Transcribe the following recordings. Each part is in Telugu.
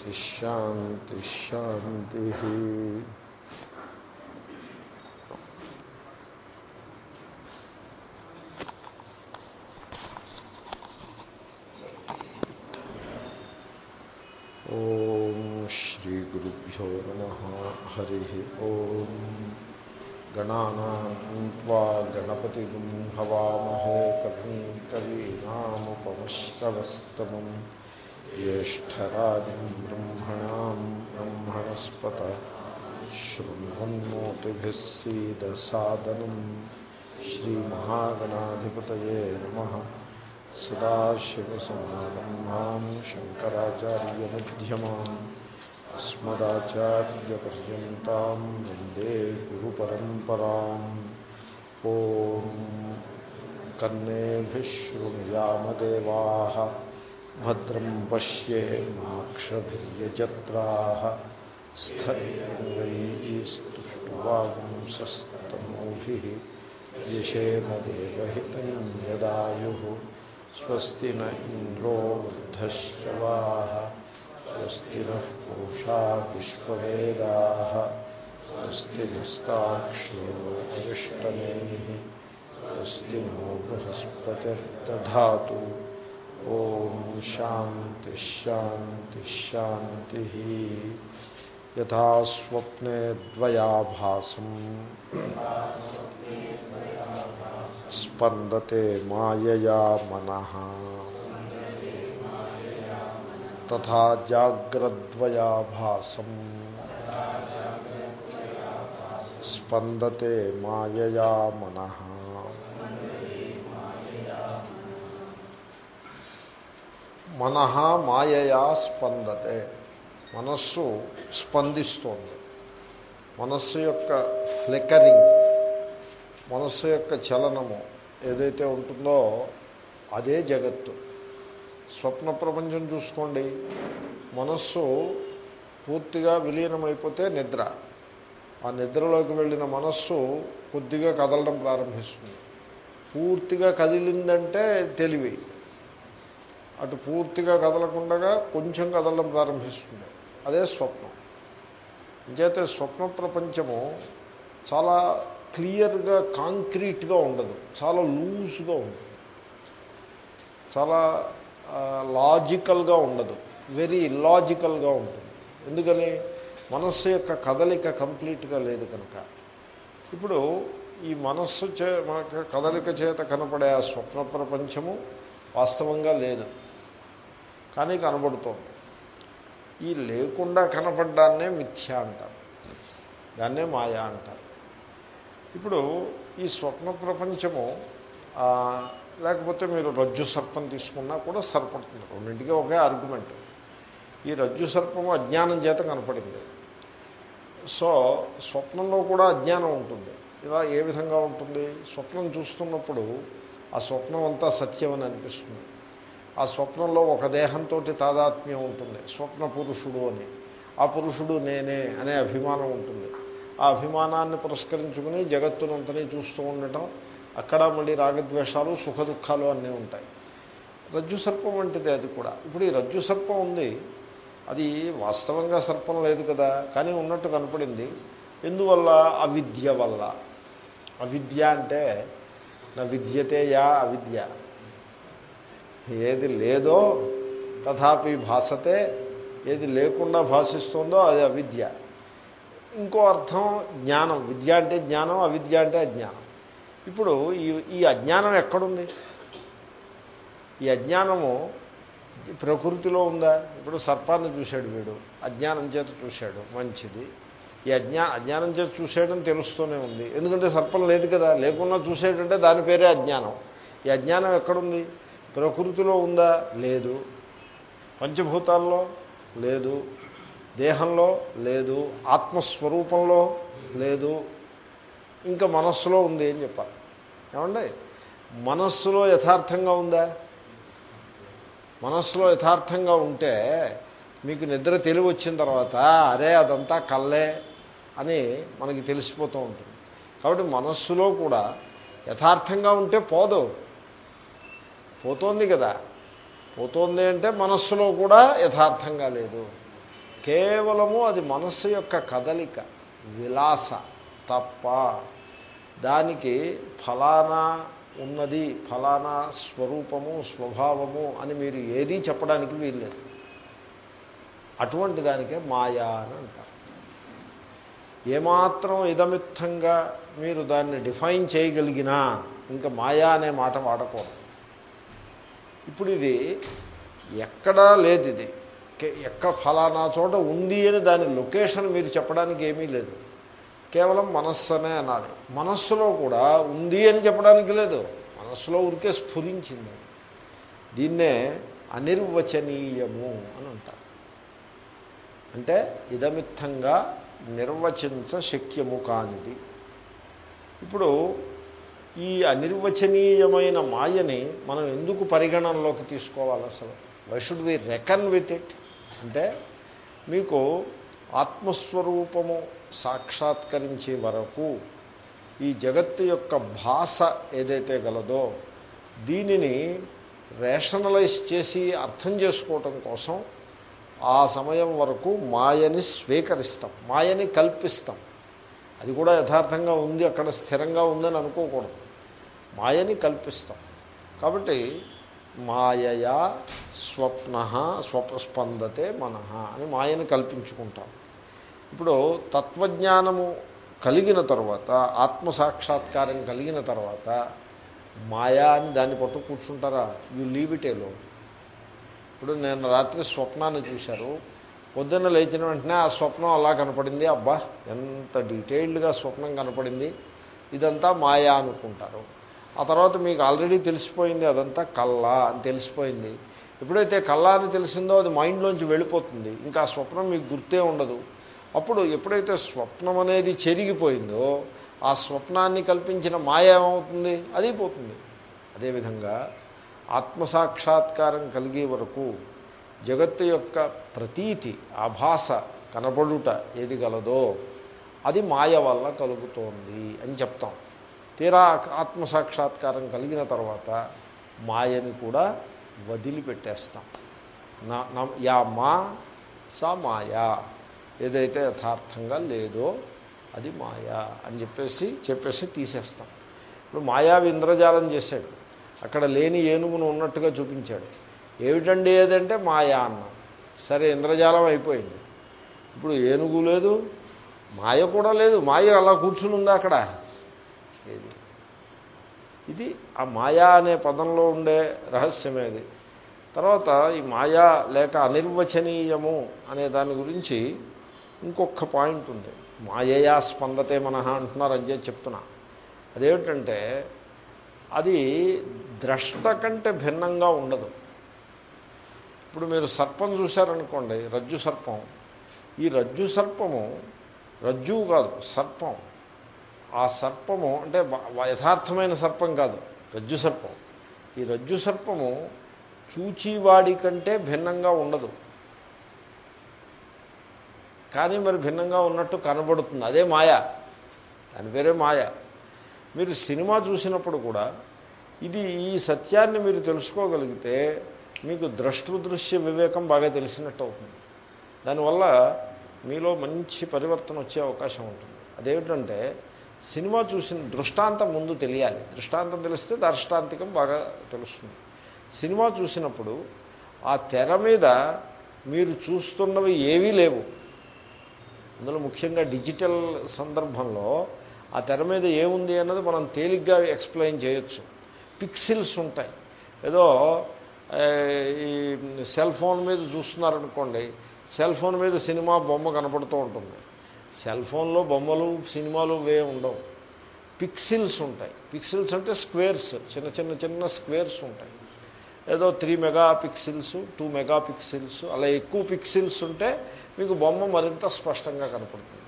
शांति शांति ओम श्री गुरुभ्यो नम। हरि ओम गणा गणपति हवामहे कभी कवीनामुपमश्रवस्तम ज्येष्ठराजम् ब्रह्मणाम् ब्रह्मणस्पत शृण्वन्नोतिभिः सीदसादनम् श्रीमहागणाधिपत नम। सदाशिवसमारम्भाम् शङ्कराचार्यमध्यमाम् अस्मदाचार्यपर्यन्ताम् वंदे गुरुपरम्पराम्। ॐ कन्नेभिः शृणुयामदेवाः। भद्रं पश्येमाक्षभिर्यजत्राः स्थैर्यैस्तुष्टुवांसस्तनूभिः यशेमदेवहितं यदायुः स्वस्ति न इन्द्रो वृद्धश्रवाः स्वस्ति नः विश्ववेदाः स्वस्ति नो बृहस्पतिर्दधातु। ॐ शान्तिश्शान्तिश्शान्तिः यथा स्वप्ने द्वयाभासम् स्पन्दते मायया मनः। तथा जाग्रद्वयाभासम् स्पन्दते मायया मनः। మనహ మాయయా స్పందతే. మనస్సు స్పందిస్తోంది. మనస్సు యొక్క ఫ్లికరింగ్ మనస్సు యొక్క చలనము ఏదైతే ఉంటుందో అదే జగత్తు. స్వప్న ప్రపంచం చూసుకోండి. మనస్సు పూర్తిగా విలీనమైపోతే నిద్ర. ఆ నిద్రలోకి వెళ్ళిన మనస్సు కొద్దిగా కదలడం ప్రారంభిస్తుంది. పూర్తిగా కదిలిందంటే తెలివి. అటు పూర్తిగా కదలకుండా కొంచెం కదలడం ప్రారంభిస్తుంది. అదే స్వప్నం. అంచేతే స్వప్న ప్రపంచము చాలా క్లియర్గా కాంక్రీట్గా ఉండదు. చాలా లూజ్గా ఉంటుంది చాలా లాజికల్గా ఉండదు. వెరీ ఇల్లాజికల్గా ఉంటుంది. ఎందుకని? మనస్సు యొక్క కదలిక కంప్లీట్గా లేదు కనుక. ఇప్పుడు ఈ మనస్సు చే మనకు కదలిక చేత కనపడే ఆ స్వప్న ప్రపంచము వాస్తవంగా లేదు. కానీ కనబడుతోంది. ఈ లేకుండా కనపడ్డాన్నే మిథ్య అంటారు. దాన్నే మాయా అంటారు. ఇప్పుడు ఈ స్వప్న ప్రపంచము లేకపోతే మీరు రజ్జు సర్పం తీసుకున్నా కూడా సరిపడుతుంది. రెండింటికి ఒకే ఆర్గ్యుమెంట్ ఈ రజ్జు సర్పము అజ్ఞానం చేత కనపడింది. సో స్వప్నంలో కూడా అజ్ఞానం ఉంటుంది. ఇలా ఏ విధంగా ఉంటుంది? స్వప్నం చూస్తున్నప్పుడు ఆ స్వప్నం అంతా సత్యం అని అనిపిస్తుంది. ఆ స్వప్నంలో ఒక దేహంతో తాదాత్మ్యం ఉంటుంది. స్వప్న పురుషుడు అని. ఆ పురుషుడు నేనే అనే అభిమానం ఉంటుంది. ఆ అభిమానాన్ని పురస్కరించుకుని జగత్తునంతని చూస్తూ ఉండటం అక్కడ మళ్ళీ రాగద్వేషాలు సుఖ దుఃఖాలు అన్నీ ఉంటాయి. రజ్జు సర్పం వంటిది అది కూడా. ఇప్పుడు ఈ రజ్జు సర్పం ఉంది. అది వాస్తవంగా సర్పం లేదు కదా. కానీ ఉన్నట్టు కనపడింది. ఎందువల్ల? అవిద్య వల్ల. అవిద్య అంటే నా విద్యతే యా అవిద్య. ఏది లేదో తథాపి భాసతే ఏది లేకుండా భాషిస్తుందో అది అవిద్య. ఇంకో అర్థం జ్ఞానం. విద్య అంటే జ్ఞానం అవిద్య అంటే అజ్ఞానం. ఇప్పుడు ఈ ఈ అజ్ఞానం ఎక్కడుంది? ఈ అజ్ఞానము ప్రకృతిలో ఉందా? ఇప్పుడు సర్పాన్ని చూశాడు వీడు. అజ్ఞానం చేత చూశాడు. మంచిది. ఈ అజ్ఞా అజ్ఞానం చేత చూసేయడం తెలుస్తూనే ఉంది. ఎందుకంటే సర్పం లేదు కదా. లేకుండా చూసేటంటే దాని పేరే అజ్ఞానం. ఈ అజ్ఞానం ఎక్కడుంది? ప్రకృతిలో ఉందా? లేదు. పంచభూతాల్లో? లేదు. దేహంలో? లేదు. ఆత్మస్వరూపంలో? లేదు. ఇంకా మనస్సులో ఉంది అని చెప్పాలి? ఏమండి? మనస్సులో యథార్థంగా ఉందా? మనస్సులో యథార్థంగా ఉంటే మీకు నిద్ర తెలివి వచ్చిన తర్వాత అరే అదంతా కల్లే అని మనకి తెలిసిపోతూ ఉంటుంది. కాబట్టి మనస్సులో కూడా యథార్థంగా ఉంటే పోదు. పోతోంది కదా. పోతోంది అంటే మనస్సులో కూడా యథార్థంగా లేదు. కేవలము అది మనస్సు యొక్క కదలిక విలాస తప్ప దానికి ఫలానా ఉన్నది ఫలానా స్వరూపము స్వభావము అని మీరు ఏదీ చెప్పడానికి వీల్లేదు. అటువంటి దానికే మాయా అని అంటారు. ఏమాత్రం ఇదమిత్తంగా మీరు దాన్ని డిఫైన్ చేయగలిగినా ఇంకా మాయా అనే మాట వాడకూడదు. ఇప్పుడు ఇది ఎక్కడా లేదు ఇది ఎక్క ఫలానా చోట ఉంది అని దాని లొకేషన్ మీరు చెప్పడానికి ఏమీ లేదు. కేవలం మనస్సు అనే అనాలి. మనస్సులో కూడా ఉంది అని చెప్పడానికి లేదు. మనస్సులో ఉరికే స్ఫురించింది. దీన్నే అనిర్వచనీయము అని అంటారు. అంటే ఇదమిత్తంగా నిర్వచించ శక్యము కానిది. ఇప్పుడు ఈ అనిర్వచనీయమైన మాయని మనం ఎందుకు పరిగణనలోకి తీసుకోవాలి అసలు? Why should we reckon with it అంటే మీకు ఆత్మస్వరూపము సాక్షాత్కరించే వరకు ఈ జగత్తు యొక్క భాష ఏదైతే గలదో దీనిని రేషనలైజ్ చేసి అర్థం చేసుకోవటం కోసం ఆ సమయం వరకు మాయని స్వీకరిస్తాం మాయని కల్పిస్తాం. అది కూడా యథార్థంగా ఉంది అక్కడ స్థిరంగా ఉందని అనుకోకూడదు. మాయని కల్పిస్తాం. కాబట్టి మాయయా స్వప్న స్వప్స్పందతే మనః అని మాయని కల్పించుకుంటాం. ఇప్పుడు తత్వజ్ఞానము కలిగిన తర్వాత ఆత్మసాక్షాత్కారం కలిగిన తర్వాత మాయా అని దాన్ని పట్టు కూర్చుంటారా? యూ లీవ్ ఇట్ ఏలో ఇప్పుడు నేను రాత్రి స్వప్నాన్ని చూశారు. పొద్దున్న లేచిన వెంటనే ఆ స్వప్నం అలా కనపడింది. అబ్బా ఎంత డీటెయిల్డ్గా స్వప్నం కనపడింది. ఇదంతా మాయా అనుకుంటారు. ఆ తర్వాత మీకు ఆల్రెడీ తెలిసిపోయింది అదంతా కల్లా అని తెలిసిపోయింది. ఎప్పుడైతే కల్లా అని తెలిసిందో అది మైండ్లోంచి వెళ్ళిపోతుంది. ఇంకా ఆ స్వప్నం మీకు గుర్తే ఉండదు. అప్పుడు ఎప్పుడైతే స్వప్నం అనేది చెరిగిపోయిందో ఆ స్వప్నాన్ని కల్పించిన మాయ ఏమవుతుంది? అది పోతుంది అదేవిధంగా ఆత్మసాక్షాత్కారం కలిగే వరకు జగత్తు యొక్క ప్రతీతి ఆభాస కనబడుట ఏది గలదో అది మాయ వల్ల కలుగుతోంది అని చెప్తాం. తీరా ఆత్మసాక్షాత్కారం కలిగిన తర్వాత మాయని కూడా వదిలిపెట్టేస్తాం. నా యా మా సా మాయా. ఏదైతే యథార్థంగా లేదో అది మాయా అని చెప్పేసి చెప్పేసి తీసేస్తాం. ఇప్పుడు మాయావి ఇంద్రజాలం చేశాడు. అక్కడ లేని ఏనుగును ఉన్నట్టుగా చూపించాడు. ఏమిటండి ఏదంటే మాయా అన్నాం. సరే ఇంద్రజాలం అయిపోయింది. ఇప్పుడు ఏనుగు లేదు మాయ కూడా లేదు. మాయ అలా కూర్చుని ఉందా అక్కడ? ఏది? ఇది ఆ మాయా అనే పదంలో ఉండే రహస్యమేది. తర్వాత ఈ మాయా లేక అనిర్వచనీయము అనే దాని గురించి ఇంకొక పాయింట్ ఉంది. మాయయా స్పందతే మనహ అంటున్నారు అని చెప్పి చెప్తున్నా. అదేమిటంటే అది ద్రష్ట కంటే భిన్నంగా ఉండదు. ఇప్పుడు మీరు సర్పం చూశారనుకోండి రజ్జు సర్పం. ఈ రజ్జు సర్పము రజ్జువు కాదు సర్పం. ఆ సర్పము అంటే యథార్థమైన సర్పం కాదు రజ్జు సర్పం. ఈ రజ్జు సర్పము చూచివాడి కంటే భిన్నంగా ఉండదు. కానీ మరి భిన్నంగా ఉన్నట్టు కనబడుతుంది. అదే మాయ. దాని పేరే మాయ. మీరు సినిమా చూసినప్పుడు కూడా ఇది ఈ సత్యాన్ని మీరు తెలుసుకోగలిగితే మీకు ద్రష్టృదృశ్య వివేకం బాగా తెలిసినట్టు అవుతుంది దానివల్ల మీలో మంచి పరివర్తన వచ్చే అవకాశం ఉంటుంది. అదేమిటంటే సినిమా చూసిన దృష్టాంతం ముందు తెలియాలి. దృష్టాంతం తెలిస్తే దృష్టాంతికం బాగా తెలుస్తుంది. సినిమా చూసినప్పుడు ఆ తెర మీద మీరు చూస్తున్నవి ఏవీ లేవు. అందులో ముఖ్యంగా డిజిటల్ సందర్భంలో ఆ తెర మీద ఏముంది అన్నది మనం తేలిగ్గా ఎక్స్ప్లెయిన్ చేయొచ్చు. పిక్సిల్స్ ఉంటాయి. ఏదో ఈ సెల్ ఫోన్ మీద చూస్తున్నారనుకోండి సెల్ ఫోన్ మీద సినిమా బొమ్మ కనపడుతూ ఉంటుంది. సెల్ ఫోన్లో బొమ్మలు సినిమాలు వే ఉండవు. పిక్సిల్స్ ఉంటాయి. పిక్సిల్స్ అంటే స్క్వేర్స్ చిన్న చిన్న చిన్న స్క్వేర్స్ ఉంటాయి. ఏదో three megapixels two megapixels అలా ఎక్కువ పిక్సిల్స్ ఉంటే మీకు బొమ్మ మరింత స్పష్టంగా కనపడుతుంది.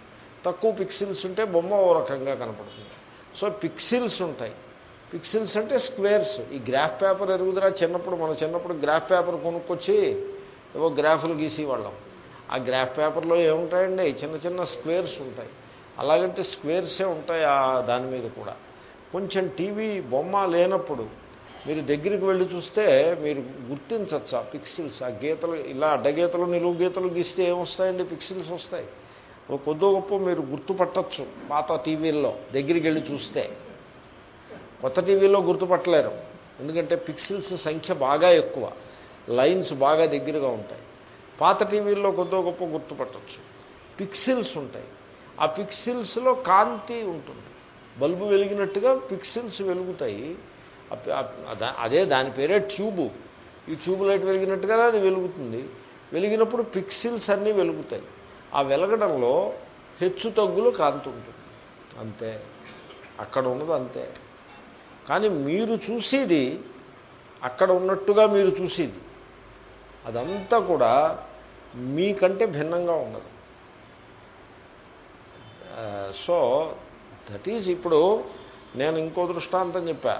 తక్కువ పిక్సిల్స్ ఉంటే బొమ్మ ఓ రకంగా కనపడుతుంది. సో పిక్సిల్స్ ఉంటాయి. పిక్సిల్స్ అంటే స్క్వేర్స్. ఈ గ్రాఫ్ పేపర్ ఎరుగుదరా చిన్నప్పుడు మన చిన్నప్పుడు గ్రాఫ్ పేపర్ కొనుక్కొచ్చి ఏవో గ్రాఫ్లు గీసేవాళ్ళం. ఆ గ్రాఫ్ పేపర్లో ఏముంటాయండి? చిన్న చిన్న స్క్వేర్స్ ఉంటాయి. అలాగంటే స్క్వేర్సే ఉంటాయి ఆ దాని మీద కూడా. కొంచెం టీవీ బొమ్మ లేనప్పుడు మీరు దగ్గరికి వెళ్ళి చూస్తే మీరు గుర్తించవచ్చు ఆ పిక్సిల్స్. ఆ గీతలు ఇలా అడ్డగీతలు నిలువు గీతలు గీస్తే ఏమొస్తాయండి? పిక్సిల్స్ వస్తాయి. ఓ కొద్దో గొప్ప మీరు గుర్తుపట్టచ్చు పాత టీవీల్లో దగ్గరికి వెళ్ళి చూస్తే. కొత్త టీవీలో గుర్తుపట్టలేరు. ఎందుకంటే పిక్సిల్స్ సంఖ్య బాగా ఎక్కువ. లైన్స్ బాగా దగ్గరగా ఉంటాయి. పాత టీవీల్లో కొద్దో గొప్ప గుర్తుపట్టచ్చు. పిక్సిల్స్ ఉంటాయి. ఆ పిక్సిల్స్లో కాంతి ఉంటుంది. బల్బు వెలిగినట్టుగా పిక్సిల్స్ వెలుగుతాయి. అదే దాని పేరే ట్యూబు. ఈ ట్యూబ్ లైట్ వెలిగినట్టుగా అది వెలుగుతుంది. వెలిగినప్పుడు పిక్సిల్స్ అన్నీ వెలుగుతాయి. ఆ వెలగడంలో హెచ్చు తగ్గులు కాంతి ఉంటుంది. అంతే. అక్కడ ఉన్నది అంతే. కానీ మీరు చూసేది అక్కడ ఉన్నట్టుగా మీరు చూసేది. అదంతా కూడా మీకంటే భిన్నంగా ఉండదు సో దట్ ఈజ్ ఇప్పుడు నేను ఇంకో దృష్టాంతం చెప్పా.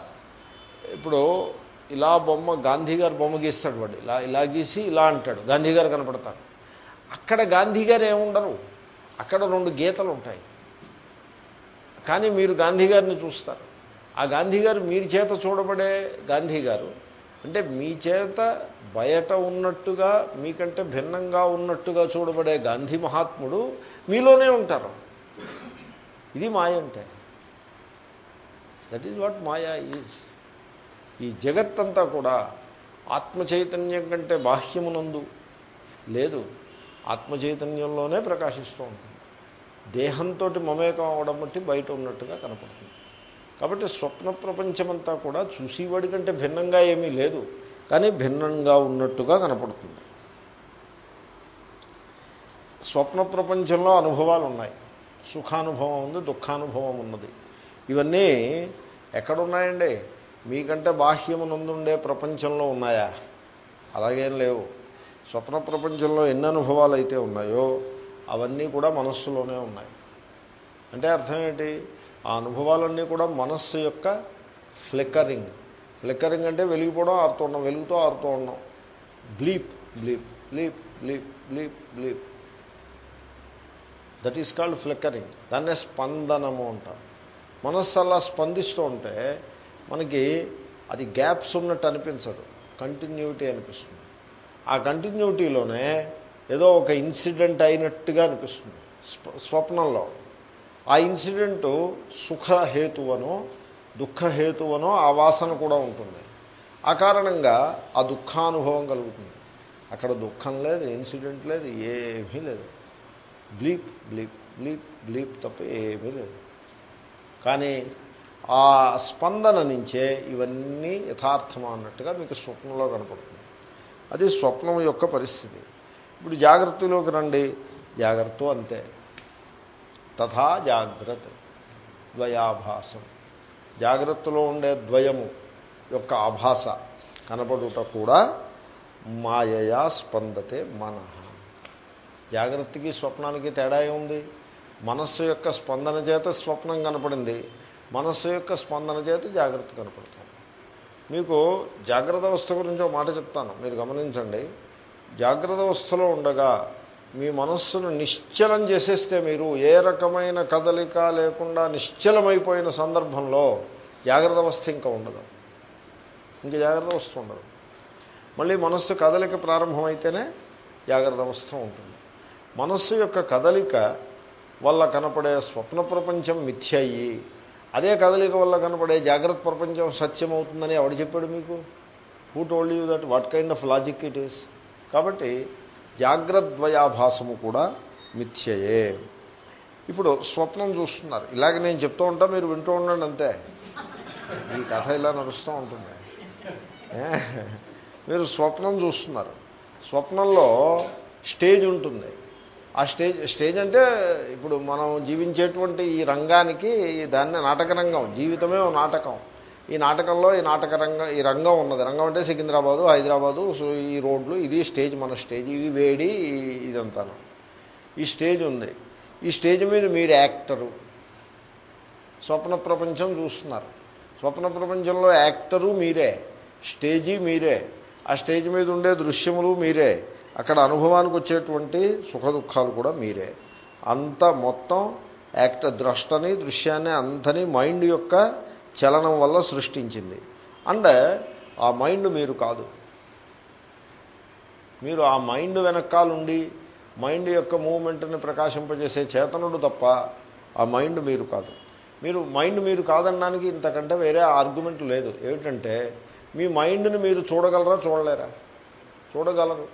ఇప్పుడు ఇలా బొమ్మ గాంధీ గారు బొమ్మ గీస్తాడు వాడు. ఇలా ఇలా గీసి ఇలా అంటాడు. గాంధీ గారు కనపడతారు. అక్కడ గాంధీ గారు ఏముండరు? అక్కడ రెండు గీతలు ఉంటాయి కానీ మీరు గాంధీ గారిని చూస్తారు. ఆ గాంధీ గారు మీరు చేత చూడబడే గాంధీ గారు అంటే మీ చేత బయట ఉన్నట్టుగా మీకంటే భిన్నంగా ఉన్నట్టుగా చూడబడే గాంధీ మహాత్ముడు మీలోనే ఉంటారు. ఇది మాయ అంటే. That is what maya is ఈ జగత్తంతా కూడా ఆత్మచైతన్యం కంటే బాహ్యమునందు లేదు. ఆత్మచైతన్యంలోనే ప్రకాశిస్తూ ఉంటుంది. దేహంతో మమేకం అవడం బట్టి బయట ఉన్నట్టుగా కనపడుతుంది. కాబట్టి స్వప్న ప్రపంచమంతా కూడా చూసేవాడి కంటే భిన్నంగా ఏమీ లేదు. కానీ భిన్నంగా ఉన్నట్టుగా కనపడుతుంది. స్వప్న ప్రపంచంలో అనుభవాలు ఉన్నాయి సుఖానుభవం ఉంది దుఃఖానుభవం ఉన్నది. ఇవన్నీ ఎక్కడున్నాయండి? మీకంటే బాహ్యమునందుండే ప్రపంచంలో ఉన్నాయా? అలాగేం లేవు. స్వప్న ప్రపంచంలో ఎన్ని అనుభవాలు అయితే ఉన్నాయో అవన్నీ కూడా మనస్సులోనే ఉన్నాయి. అంటే అర్థం ఏంటి? ఆ అనుభవాలన్నీ కూడా మనస్సు యొక్క ఫ్లిక్కరింగ్ ఫ్లిక్కరింగ్ అంటే వెలిగిపోవడం ఆరుతూ ఉండడం వెలుగుతూ ఆరుతూ ఉండడం. Bleep bleep bleep bleep bleep bleep that is called flickering దాన్నే స్పందనము అంటారు. మనస్సు అలా స్పందిస్తూ ఉంటే మనకి అది గ్యాప్స్ ఉన్నట్టు అనిపించదు. కంటిన్యూటీ అనిపిస్తుంది. ఆ కంటిన్యూటీలోనే ఏదో ఒక ఇన్సిడెంట్ అయినట్టుగా అనిపిస్తుంది. స్వ- స్వప్నంలో. ఆ ఇన్సిడెంటు సుఖహేతువనో దుఃఖహేతువనో ఆ వాసన కూడా ఉంటుంది. ఆ కారణంగా ఆ దుఃఖానుభవం కలుగుతుంది. అక్కడ దుఃఖం లేదు ఇన్సిడెంట్ లేదు ఏమీ లేదు. బ్లీప్ బ్లీప్ బ్లీప్ బ్లీప్ తప్ప ఏమీ లేదు. కానీ ఆ స్పందన నుంచే ఇవన్నీ యథార్థమా అన్నట్టుగా మీకు స్వప్నంలో కనపడుతుంది. అది స్వప్నం యొక్క పరిస్థితి. ఇప్పుడు జాగ్రత్తలోకి రండి. జాగ్రత్త అంతే. తథా జాగ్రత్త ద్వయాభాసం. జాగ్రత్తలో ఉండే ద్వయము యొక్క ఆభాస కనపడుట కూడా మాయయా స్పందతే మన. జాగ్రత్తకి స్వప్నానికి తేడా ఏముంది? మనస్సు యొక్క స్పందన చేత స్వప్నం కనపడింది. మనస్సు యొక్క స్పందన చేత జాగ్రత్త కనపడుతుంది. మీకు జాగ్రత్త అవస్థ గురించి ఒక మాట చెప్తాను. మీరు గమనించండి. జాగ్రత్త అవస్థలో ఉండగా మీ మనస్సును నిశ్చలం చేసేస్తే మీరు ఏ రకమైన కదలిక లేకుండా నిశ్చలమైపోయిన సందర్భంలో జాగ్రత్త అవస్థ ఇంకా ఉండదు. ఇంకా జాగ్రత్త అవస్థ ఉండదు. మళ్ళీ మనస్సు కదలిక ప్రారంభమైతేనే జాగ్రత్త అవస్థ ఉంటుంది. మనస్సు యొక్క కదలిక వల్ల కనపడే స్వప్న ప్రపంచం మిథ్య అయ్యి అదే కదలిక వల్ల కనపడే జాగ్రత్త ప్రపంచం సత్యమవుతుందని ఎవడు చెప్పాడు మీకు? Who told you that what kind of logic it is కాబట్టి జాగ్రద్వయాభాసము కూడా మిథ్యయే. ఇప్పుడు స్వప్నం చూస్తున్నారు. ఇలాగ నేను చెప్తూ ఉంటా మీరు వింటూ ఉండండి అంతే. ఈ కథ ఇలా నడుస్తూ ఉంటుంది. మీరు స్వప్నం చూస్తున్నారు. స్వప్నంలో స్టేజ్ ఉంటుంది. ఆ స్టేజ్ స్టేజ్ అంటే ఇప్పుడు మనం జీవించేటువంటి ఈ రంగానికి దాన్ని నాటక రంగం జీవితమే నాటకం. ఈ నాటకంలో ఈ నాటక రంగం ఈ రంగం ఉన్నది. రంగం అంటే సికింద్రాబాదు హైదరాబాదు సో ఈ రోడ్లు ఇది స్టేజ్ మన స్టేజ్. ఇది వేడి ఇదంతాను. ఈ స్టేజ్ ఉంది. ఈ స్టేజ్ మీద మీరు యాక్టరు. స్వప్న ప్రపంచం చూస్తున్నారు. స్వప్న ప్రపంచంలో యాక్టరు మీరే. స్టేజీ మీరే. ఆ స్టేజ్ మీద ఉండే దృశ్యములు మీరే. అక్కడ అనుభవానికి వచ్చేటువంటి సుఖ దుఃఖాలు కూడా మీరే. అంత మొత్తం యాక్ట ద్రష్టని దృశ్యాన్ని అంతని మైండ్ యొక్క చలనం వల్ల సృష్టించింది. అండ్ ఆ మైండ్ మీరు కాదు. మీరు ఆ మైండ్ వెనకాలండి మైండ్ యొక్క మూమెంట్ని ప్రకాశింపజేసే చేతనుడు తప్ప ఆ మైండ్ మీరు కాదు. మీరు మైండ్ మీరు కాదనడానికి ఇంతకంటే వేరే ఆర్గ్యుమెంట్ లేదు. ఏమిటంటే మీ మైండ్ని మీరు చూడగలరా చూడలేరా? చూడగలరు.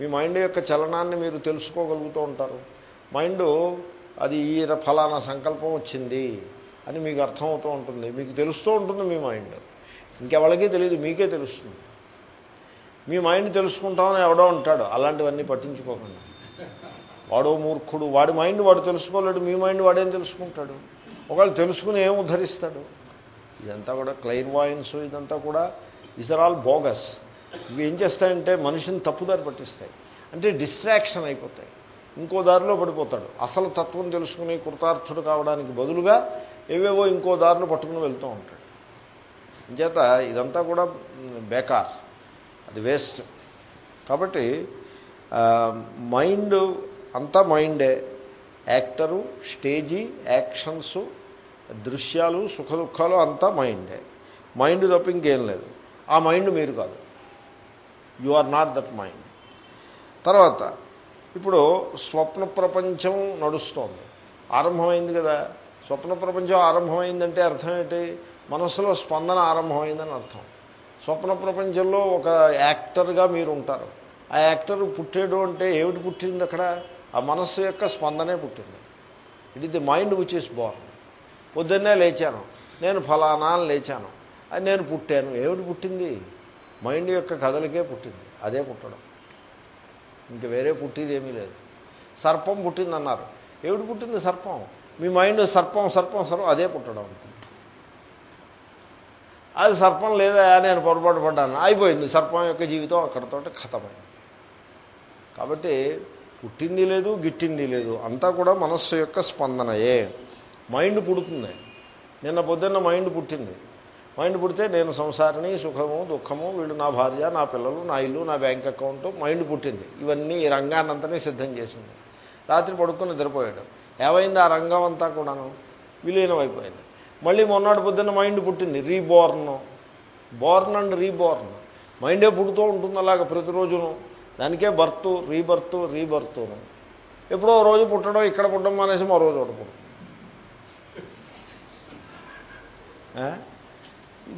మీ మైండ్ యొక్క చలనాన్ని మీరు తెలుసుకోగలుగుతూ ఉంటారు. మైండ్ అది ఈ ఫలానా సంకల్పం వచ్చింది. అని మీకు అర్థమవుతూ ఉంటుంది. మీకు తెలుస్తూ ఉంటుంది మీ మైండ్. ఇంకెవరికీ తెలియదు మీకే తెలుస్తుంది. మీ మైండ్ తెలుసుకుంటామని ఎవడో ఉంటాడు అలాంటివన్నీ పట్టించుకోకుండా. వాడో మూర్ఖుడు వాడి మైండ్ వాడు తెలుసుకోలేడు మీ మైండ్ వాడేం తెలుసుకుంటాడు? ఒకవేళ తెలుసుకుని ఏం ఉద్ధరిస్తాడు? ఇదంతా కూడా క్లైర్ వాయిన్స్ ఇదంతా కూడా ఇస్ ఆర్ ఆల్ బోగస్. ఇవి ఏం చేస్తాయంటే మనిషిని తప్పుదారి పట్టిస్తాయి. అంటే డిస్ట్రాక్షన్ అయిపోతాయి. ఇంకో దారిలో పడిపోతాడు. అసలు తత్వం తెలుసుకుని కృతార్థుడు కావడానికి బదులుగా ఏవేవో ఇంకో దారిని పట్టుకుని వెళ్తూ ఉంటాడు. ఇంచేత ఇదంతా కూడా బేకార్. అది వేస్ట్. కాబట్టి మైండ్ అంతా మైండే. యాక్టరు స్టేజీ యాక్షన్స్ దృశ్యాలు సుఖ దుఃఖాలు అంతా మైండే. మైండ్ తప్ప ఇంకేం లేదు. ఆ మైండ్ మీరు కాదు. You are not that mind. తర్వాత ఇప్పుడు స్వప్న ప్రపంచం నడుస్తోంది. ఆరంభమైంది కదా. స్వప్న ప్రపంచం ఆరంభమైందంటే అర్థం ఏంటి? మనసులో స్పందన ఆరంభమైందని అర్థం. స్వప్న ప్రపంచంలో ఒక యాక్టర్గా మీరు ఉంటారు ఆ యాక్టర్ పుట్టాడు అంటే ఏమిటి పుట్టింది అక్కడ? ఆ మనస్సు యొక్క స్పందనే పుట్టింది. It is the mind which is born పొద్దున్నే లేచాను. నేను ఫలానా అని లేచాను. అది నేను పుట్టాను. ఏమిటి పుట్టింది? మైండ్ యొక్క కథలకే పుట్టింది. అదే పుట్టడం. ఇంక వేరే పుట్టిది ఏమీ లేదు. సర్పం పుట్టిందన్నారు. ఏమిటి పుట్టింది సర్పం? మీ మైండ్ సర్పం సర్పం సర్పం అదే పుట్టడం అవుతుంది అది సర్పం లేదా నేను పొరపాటు పడ్డాను. అయిపోయింది. సర్పం యొక్క జీవితం అక్కడతో ఖతమైంది. కాబట్టి పుట్టింది లేదు గిట్టింది లేదు. అంతా కూడా మనస్సు యొక్క స్పందనయే. మైండ్ పుడుతుంది. నిన్న పొద్దున్న మైండ్ పుట్టింది. మైండ్ పుడితే నేను సంసారిని సుఖము దుఃఖము వీళ్ళు నా భార్య నా పిల్లలు నా ఇల్లు నా బ్యాంక్ అకౌంట్ మైండ్ పుట్టింది. ఇవన్నీ ఈ రంగాన్నంతనే సిద్ధం చేసింది. రాత్రి పడుకుని నిద్రపోయాడు. ఏమైంది ఆ రంగం అంతా కూడాను? విలీనం అయిపోయింది మళ్ళీ మొన్నటి పొద్దున్న మైండ్ పుట్టింది రీబోర్న్. Born and reborn. మైండే పుడుతూ ఉంటుంది అలాగ ప్రతిరోజును. దానికే బర్త్ రీబర్త్ రీబర్తును ఎప్పుడో రోజు పుట్టడం ఇక్కడ పుట్టడం మానేసి మరో రోజు పుట్టడం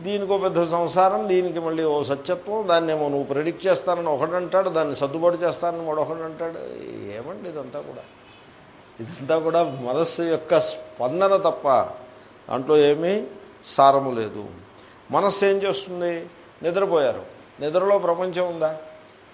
దీనికి ఒక పెద్ద సంసారం దీనికి మళ్ళీ ఓ సత్యత్వం దాన్ని ఏమో నువ్వు ప్రెడిక్ట్ చేస్తానని ఒకడంటాడు దాన్ని సర్దుబాటు చేస్తానని మరొకడు అంటాడు ఏమండి ఇదంతా కూడా? ఇదంతా కూడా మనస్సు యొక్క స్పందన తప్ప దాంట్లో ఏమీ సారము లేదు. మనస్సు ఏం చేస్తుంది? నిద్రపోయారు. నిద్రలో ప్రపంచం ఉందా?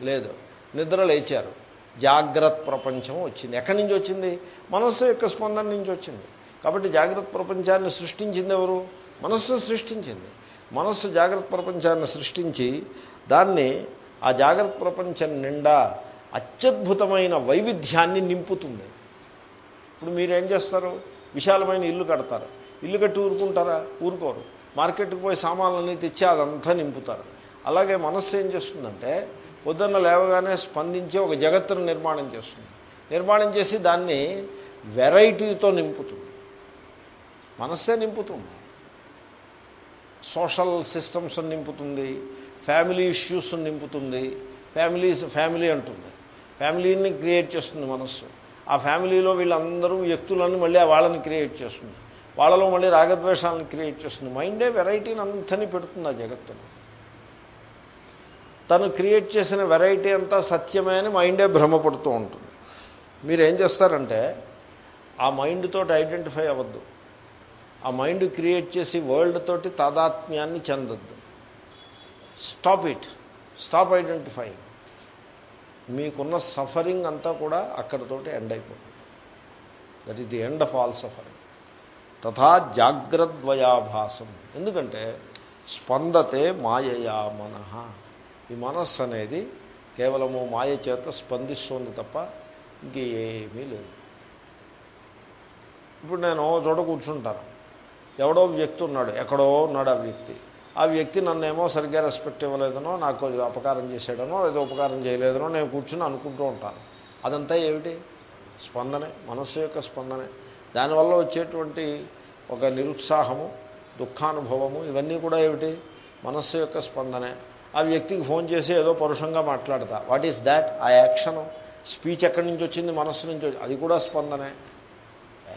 లేదు. నిద్ర లేచారు. జాగ్రత్త ప్రపంచం వచ్చింది. ఎక్కడి నుంచి వచ్చింది? మనస్సు యొక్క స్పందన నుంచి వచ్చింది. కాబట్టి జాగ్రత్త ప్రపంచాన్ని సృష్టించింది ఎవరు? మనస్సు సృష్టించింది. మనస్సు జాగ్రత్త ప్రపంచాన్ని సృష్టించి దాన్ని ఆ జాగ్రత్త ప్రపంచం నిండా అత్యద్భుతమైన వైవిధ్యాన్ని నింపుతుంది. ఇప్పుడు మీరేం చేస్తారు? విశాలమైన ఇల్లు కడతారు. ఇల్లు కట్టి ఊరుకుంటారా? ఊరుకోరు. మార్కెట్కి పోయి సామాన్లన్నీ తెచ్చి అదంతా నింపుతారు. అలాగే మనస్సు ఏం చేస్తుందంటే పొద్దున్న లేవగానే స్పందించే ఒక జగత్తును నిర్మాణం చేస్తుంది. నిర్మాణం చేసి దాన్ని వెరైటీతో నింపుతుంది. మనస్సే నింపుతుంది. సోషల్ సిస్టమ్స్ నింపుతుంది. ఫ్యామిలీ ఇష్యూస్ నింపుతుంది. ఫ్యామిలీస్ ఫ్యామిలీ అంటుంది. ఫ్యామిలీని క్రియేట్ చేస్తుంది మనస్సు. ఆ ఫ్యామిలీలో వీళ్ళందరూ వ్యక్తులను మళ్ళీ వాళ్ళని క్రియేట్ చేస్తుంది. వాళ్ళలో మళ్ళీ రాగద్వేషాలను క్రియేట్ చేస్తుంది. మైండే వెరైటీని అంతని పెడుతుంది ఆ జగత్తును. తను క్రియేట్ చేసిన వెరైటీ అంతా సత్యమే అని మైండే భ్రమపడుతూ ఉంటుంది. మీరు ఏం చేస్తారంటే ఆ మైండ్ తోటి ఐడెంటిఫై అవ్వద్దు. ఆ మైండ్ క్రియేట్ చేసి వరల్డ్ తోటి తాదాత్మ్యాన్ని చెందద్దు. Stop it. స్టాప్ ఐడెంటిఫై మీకున్న సఫరింగ్ అంతా కూడా అక్కడితోటి ఎండ్ అయిపోతుంది. That is the end of all suffering తథా జాగ్రద్వయాభాసం. ఎందుకంటే స్పందతే మాయయా మనః. ఈ మనస్సు అనేది కేవలము మాయ చేత స్పందిస్తుంది తప్ప ఇంకేమీ లేదు. ఇప్పుడు నేను చోట కూర్చుంటాను. ఎవడో వ్యక్తి ఉన్నాడు ఎక్కడో ఉన్నాడు ఆ వ్యక్తి. ఆ వ్యక్తి నన్నేమో సరిగ్గా రెస్పెక్ట్ ఇవ్వలేదనో నాకు అపకారం చేసేయడనో ఏదో ఉపకారం చేయలేదనో నేను కూర్చుని అనుకుంటూ ఉంటాను. అదంతా ఏమిటి? స్పందనే మనస్సు యొక్క స్పందనే. దానివల్ల వచ్చేటువంటి ఒక నిరుత్సాహము దుఃఖానుభవము ఇవన్నీ కూడా ఏమిటి? మనస్సు యొక్క స్పందనే. ఆ వ్యక్తికి ఫోన్ చేసి ఏదో పరుషంగా మాట్లాడతా. What is that? ఆ యాక్షన్. స్పీచ్ ఎక్కడి నుంచి వచ్చింది? మనస్సు నుంచి అది కూడా స్పందనే.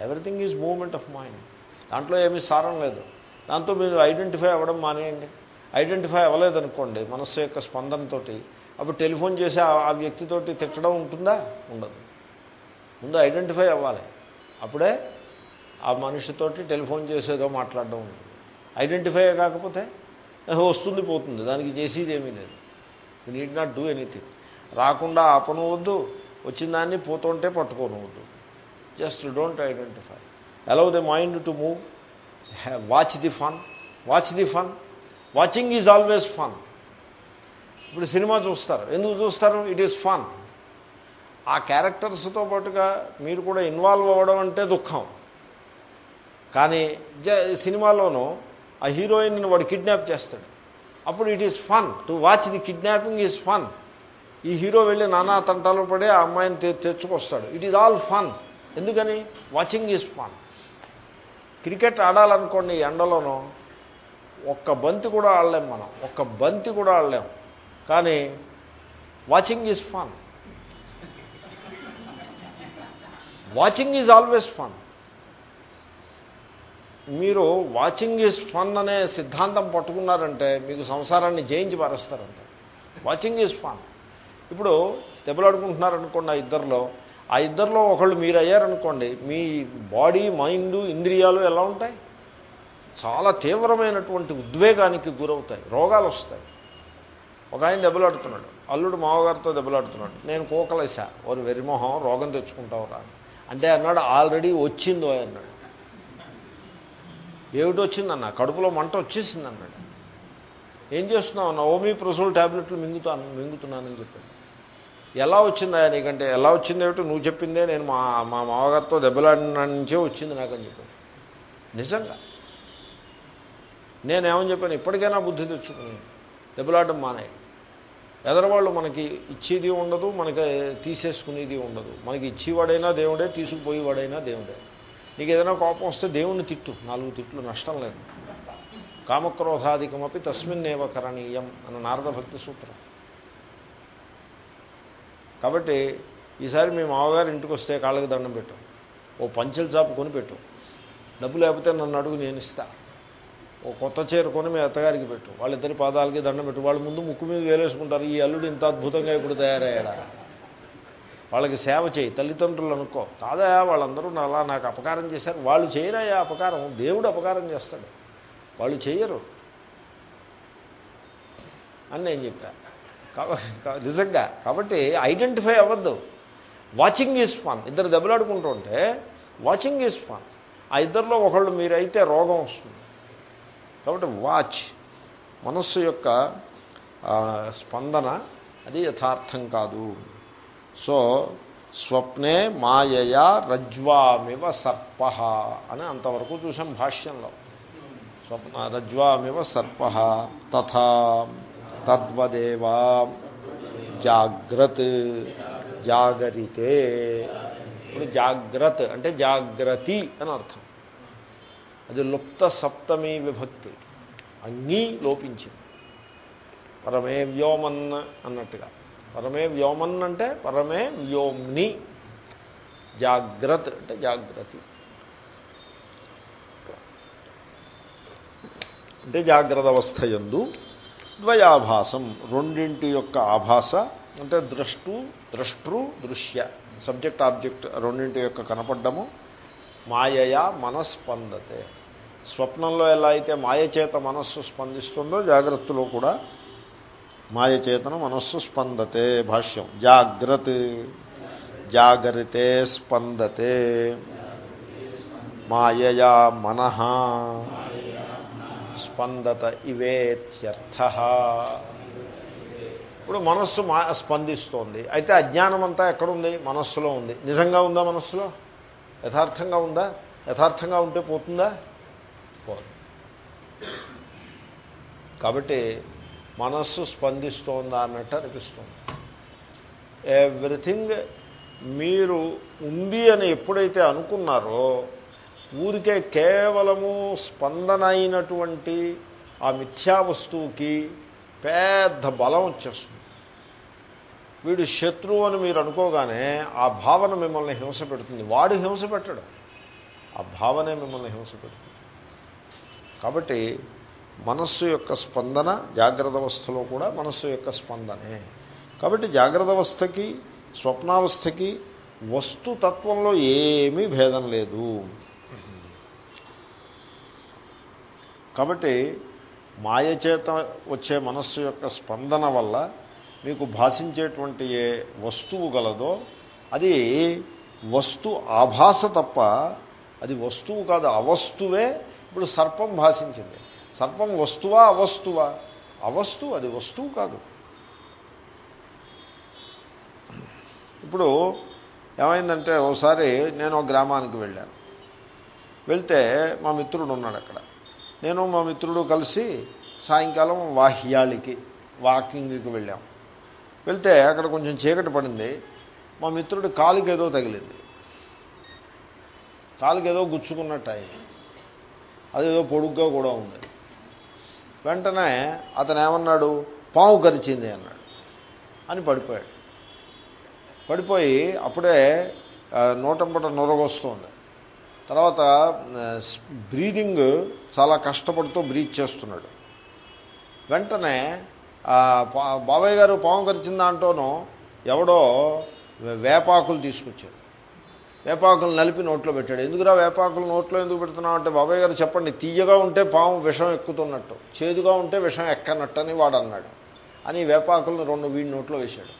Everything is moment of mind. దాంట్లో ఏమీ సారం లేదు. దాంతో మీరు ఐడెంటిఫై అవ్వడం మానేయండి. ఐడెంటిఫై అవ్వలేదనుకోండి మనస్సు యొక్క స్పందనతోటి. అప్పుడు టెలిఫోన్ చేసి ఆ వ్యక్తితోటి తిట్టడం ఉంటుందా? ఉండదు. ముందు ఐడెంటిఫై అవ్వాలి. అప్పుడే ఆ మనిషితోటి టెలిఫోన్ చేసేదో మాట్లాడడం ఉంటుంది. ఐడెంటిఫై కాకపోతే వస్తుంది పోతుంది. దానికి చేసేది ఏమీ లేదు. You need not do anything రాకుండా ఆపనవద్దు. వచ్చిన దాన్ని పోతుంటే పట్టుకోనవద్దు. Just don't identify allow the mind to move watch the fun watch the fun watching is always fun ఇప్పుడు సినిమా చూస్తారు. ఎందుకు చూస్తారు? ఇట్ ఈస్ ఫన్ ఆ క్యారెక్టర్స్తో పాటుగా మీరు కూడా ఇన్వాల్వ్ అవ్వడం అంటే దుఃఖం. కానీ జ సినిమాలోనూ ఆ హీరోయిన్ వాడు కిడ్నాప్ చేస్తాడు. అప్పుడు it is fun to watch the kidnapping is fun ఈ హీరో వెళ్ళి నానా తంటాలు పడి ఆ అమ్మాయిని తె తెచ్చుకొస్తాడు. ఇట్ ఈజ్ ఆల్ ఫన్ ఎందుకని? వాచింగ్ ఈజ్ ఫన్ క్రికెట్ ఆడాలనుకోండి ఎండలోనూ ఒక్క బంతి కూడా ఆడలేం మనం. ఒక్క బంతి కూడా ఆడలేం. కానీ watching is fun. Watching is always fun. మీరు వాచింగ్ ఈజ్ ఫన్ అనే సిద్ధాంతం పట్టుకున్నారంటే మీకు సంసారాన్ని జయించి పారేస్తారంటే. Watching is fun. ఇప్పుడు దెబ్బలాడుకుంటున్నారనుకోండి ఆ ఇద్దరిలో ఆ ఇద్దరిలో ఒకళ్ళు మీరు అయ్యారనుకోండి మీ బాడీ మైండ్ ఇంద్రియాలు ఎలా ఉంటాయి? చాలా తీవ్రమైనటువంటి ఉద్వేగానికి గురవుతాయి రోగాలు వస్తాయి ఒక ఆయన దెబ్బలాడుతున్నాడు అల్లుడు మామగారితో దెబ్బలాడుతున్నాడు నేను కోకలేసా వారు వెరిమోహం రోగం తెచ్చుకుంటావురా అంటే అన్నాడు ఆల్రెడీ వచ్చిందో అన్నాడు. ఏమిటి వచ్చిందన్న? కడుపులో మంట వచ్చేసింది అన్నాడు ఏం చేస్తున్నావు? అన్న ఓమీ ప్రొసోల్ ట్యాబ్లెట్లు మింగుతాను మింగుతున్నానని చెప్పాడు. ఎలా వచ్చిందా నీకంటే? ఎలా వచ్చింది ఏమిటో? నువ్వు చెప్పిందే నేను మా మా మామగారితో దెబ్బలాడిన నుంచే వచ్చింది నాకని చెప్పాను నిజంగా. నేనేమని చెప్పాను? ఇప్పటికైనా బుద్ధి తెచ్చుకుని దెబ్బలాడడం మానేయి. ఎదరవాళ్ళు మనకి ఇచ్చేది ఉండదు మనకి తీసేసుకునేది ఉండదు. మనకి ఇచ్చేవాడైనా దేవుడే తీసుకుపోయేవాడైనా దేవుడే. నీకు ఏదైనా కోపం వస్తే దేవుణ్ణి తిట్టు. నాలుగు తిట్లు నష్టం లేదు. కామక్రోధాధికమపి తస్మిన్నేవ కరణీయం అన్న నారద భక్తి సూత్రం. కాబట్టి ఈసారి మీ మామగారు ఇంటికి వస్తే కాళ్ళకి దండం పెట్టు. ఓ పంచెల చాపు కొని పెట్టు. డబ్బు లేకపోతే నన్ను అడుగు నేను ఇస్తా. ఓ కొత్త చీర కొని మీ అత్తగారికి పెట్టు. వాళ్ళిద్దరి పాదాలకి దండం పెట్టు. వాళ్ళు ముందు ముక్కు మీద వేలేసుకుంటారు. ఈ అల్లుడు ఇంత అద్భుతంగా ఇప్పుడు తయారయ్యాడా? వాళ్ళకి సేవ చేయి తల్లిదండ్రులు అనుకో. కాదా వాళ్ళందరూ అలా నాకు అపకారం చేశారు. వాళ్ళు చేయరాయా అపకారం? దేవుడు అపకారం చేస్తాడు. వాళ్ళు చేయరు అని నేను చెప్పాను నిజంగా. కాబట్టి ఐడెంటిఫై అవ్వద్దు. Watching is fun. ఇద్దరు దెబ్బలాడుకుంటూ ఉంటే వాచింగ్ ఈజ్ ఫన్. ఆ ఇద్దరిలో ఒకళ్ళు మీరైతే రోగం వస్తుంది. కాబట్టి వాచ్ మనస్సు యొక్క స్పందన అది యథార్థం కాదు. సో స్వప్నే మాయయా రజ్వామివ సర్ప అని అంతవరకు చూసాం భాష్యంలో. స్వప్న రజ్వామివ సర్ప తథా తద్వదేవా. జాగ్రత్ జాగరితే. ఇప్పుడు జాగ్రత్త అంటే జాగ్రతి అని అర్థం. అది లుప్త సప్తమి విభక్తి. అంగీ లోపించింది. పరమే వ్యోమన్ అన్నట్టుగా. పరమే వ్యోమన్ అంటే పరమే వ్యోమ్ని. జాగ్రత్ అంటే జాగ్రత్త అంటే జాగ్రత్త అవస్థ ఎందు ద్వయాభాసం రెండింటి యొక్క ఆభాస అంటే ద్రష్టు ద్రష్టృ దృశ్య సబ్జెక్ట్ ఆబ్జెక్ట్ రెండింటి యొక్క కనపడ్డము మాయయా మనస్పందతే. స్వప్నంలో ఎలా అయితే మాయ చేత మనస్సు స్పందిస్తుందో జాగ్రత్తలో కూడా మాయ చేతన మనస్సు స్పందతే భాష్యం. జాగ్రత్త జాగరితే స్పందతే. మాయయా మన. స్పందత ఇవేత్యర్థ. ఇప్పుడు మనస్సు మా స్పందిస్తోంది. అయితే అజ్ఞానం అంతా ఎక్కడుంది? మనస్సులో ఉంది. నిజంగా ఉందా మనస్సులో? యథార్థంగా ఉందా? యథార్థంగా ఉంటే పోతుందా? పోదు. కాబట్టి మనస్సు స్పందిస్తోందా అన్నట్టు అనిపిస్తుంది. ఎవ్రీథింగ్ మీరు ఉంది అని ఎప్పుడైతే అనుకున్నారో ఊరికే కేవలము స్పందన అయినటువంటి ఆ మిథ్యా వస్తువుకి పెద్ద బలం వచ్చేస్తుంది. వీడు శత్రువు అని మీరు అనుకోగానే ఆ భావన మిమ్మల్ని హింస పెడుతుంది. వాడు హింస పెట్టడం. ఆ భావనే మిమ్మల్ని హింస పెడుతుంది. కాబట్టి మనస్సు యొక్క స్పందన జాగ్రత్త అవస్థలో కూడా మనస్సు యొక్క స్పందనే. కాబట్టి జాగ్రత్త అవస్థకి స్వప్నావస్థకి వస్తుతత్వంలో ఏమీ భేదం లేదు. కాబట్టి మాయ చేత వచ్చే మనస్సు యొక్క స్పందన వల్ల మీకు భాషించేటువంటి ఏ వస్తువు గలదో అది వస్తు ఆభాస తప్ప అది వస్తువు కాదు అవస్తువే ఇప్పుడు సర్పం భాషించింది. సర్పం వస్తువా అవస్తువా? అవస్తు అది వస్తువు కాదు. ఇప్పుడు ఏమైందంటే ఒకసారి నేను ఒక గ్రామానికి వెళ్ళాను. వెళ్తే మా మిత్రుడు ఉన్నాడు అక్కడ. నేను మా మిత్రుడు కలిసి సాయంకాలం వాహ్యాళికి వాకింగ్కి వెళ్ళాం. వెళ్తే అక్కడ కొంచెం చీకటి పడింది. మా మిత్రుడి కాలుకి ఏదో తగిలింది. కాలుకి ఏదో గుచ్చుకున్నట్టు అయింది. అదేదో పొడుగ్గా కూడా ఉంది. వెంటనే అతను ఏమన్నాడు? పాము కరిచింది అన్నాడు. అని పడిపోయాడు. పడిపోయి అప్పుడే నూటంపట నొరగొస్తుంది. తర్వాత బ్రీదింగ్ చాలా కష్టపడుతూ బ్రీత్ చేస్తున్నాడు. వెంటనే బాబాయ్ గారు పాము కరిచిందా అంటూనో ఎవడో వేపాకులు తీసుకొచ్చాడు వేపాకులు నలిపి నోట్లో పెట్టాడు. ఎందుకురా వేపాకులు నోట్లో ఎందుకు పెడుతున్నావు అంటే బాబాయ్ గారు చెప్పండి తీయగా ఉంటే పాము విషం ఎక్కుతున్నట్టు చేదుగా ఉంటే విషం ఎక్కనట్టు అని వాడు అన్నాడు. అని వేపాకులను రెండు వీడి నోట్లో వేశాడు.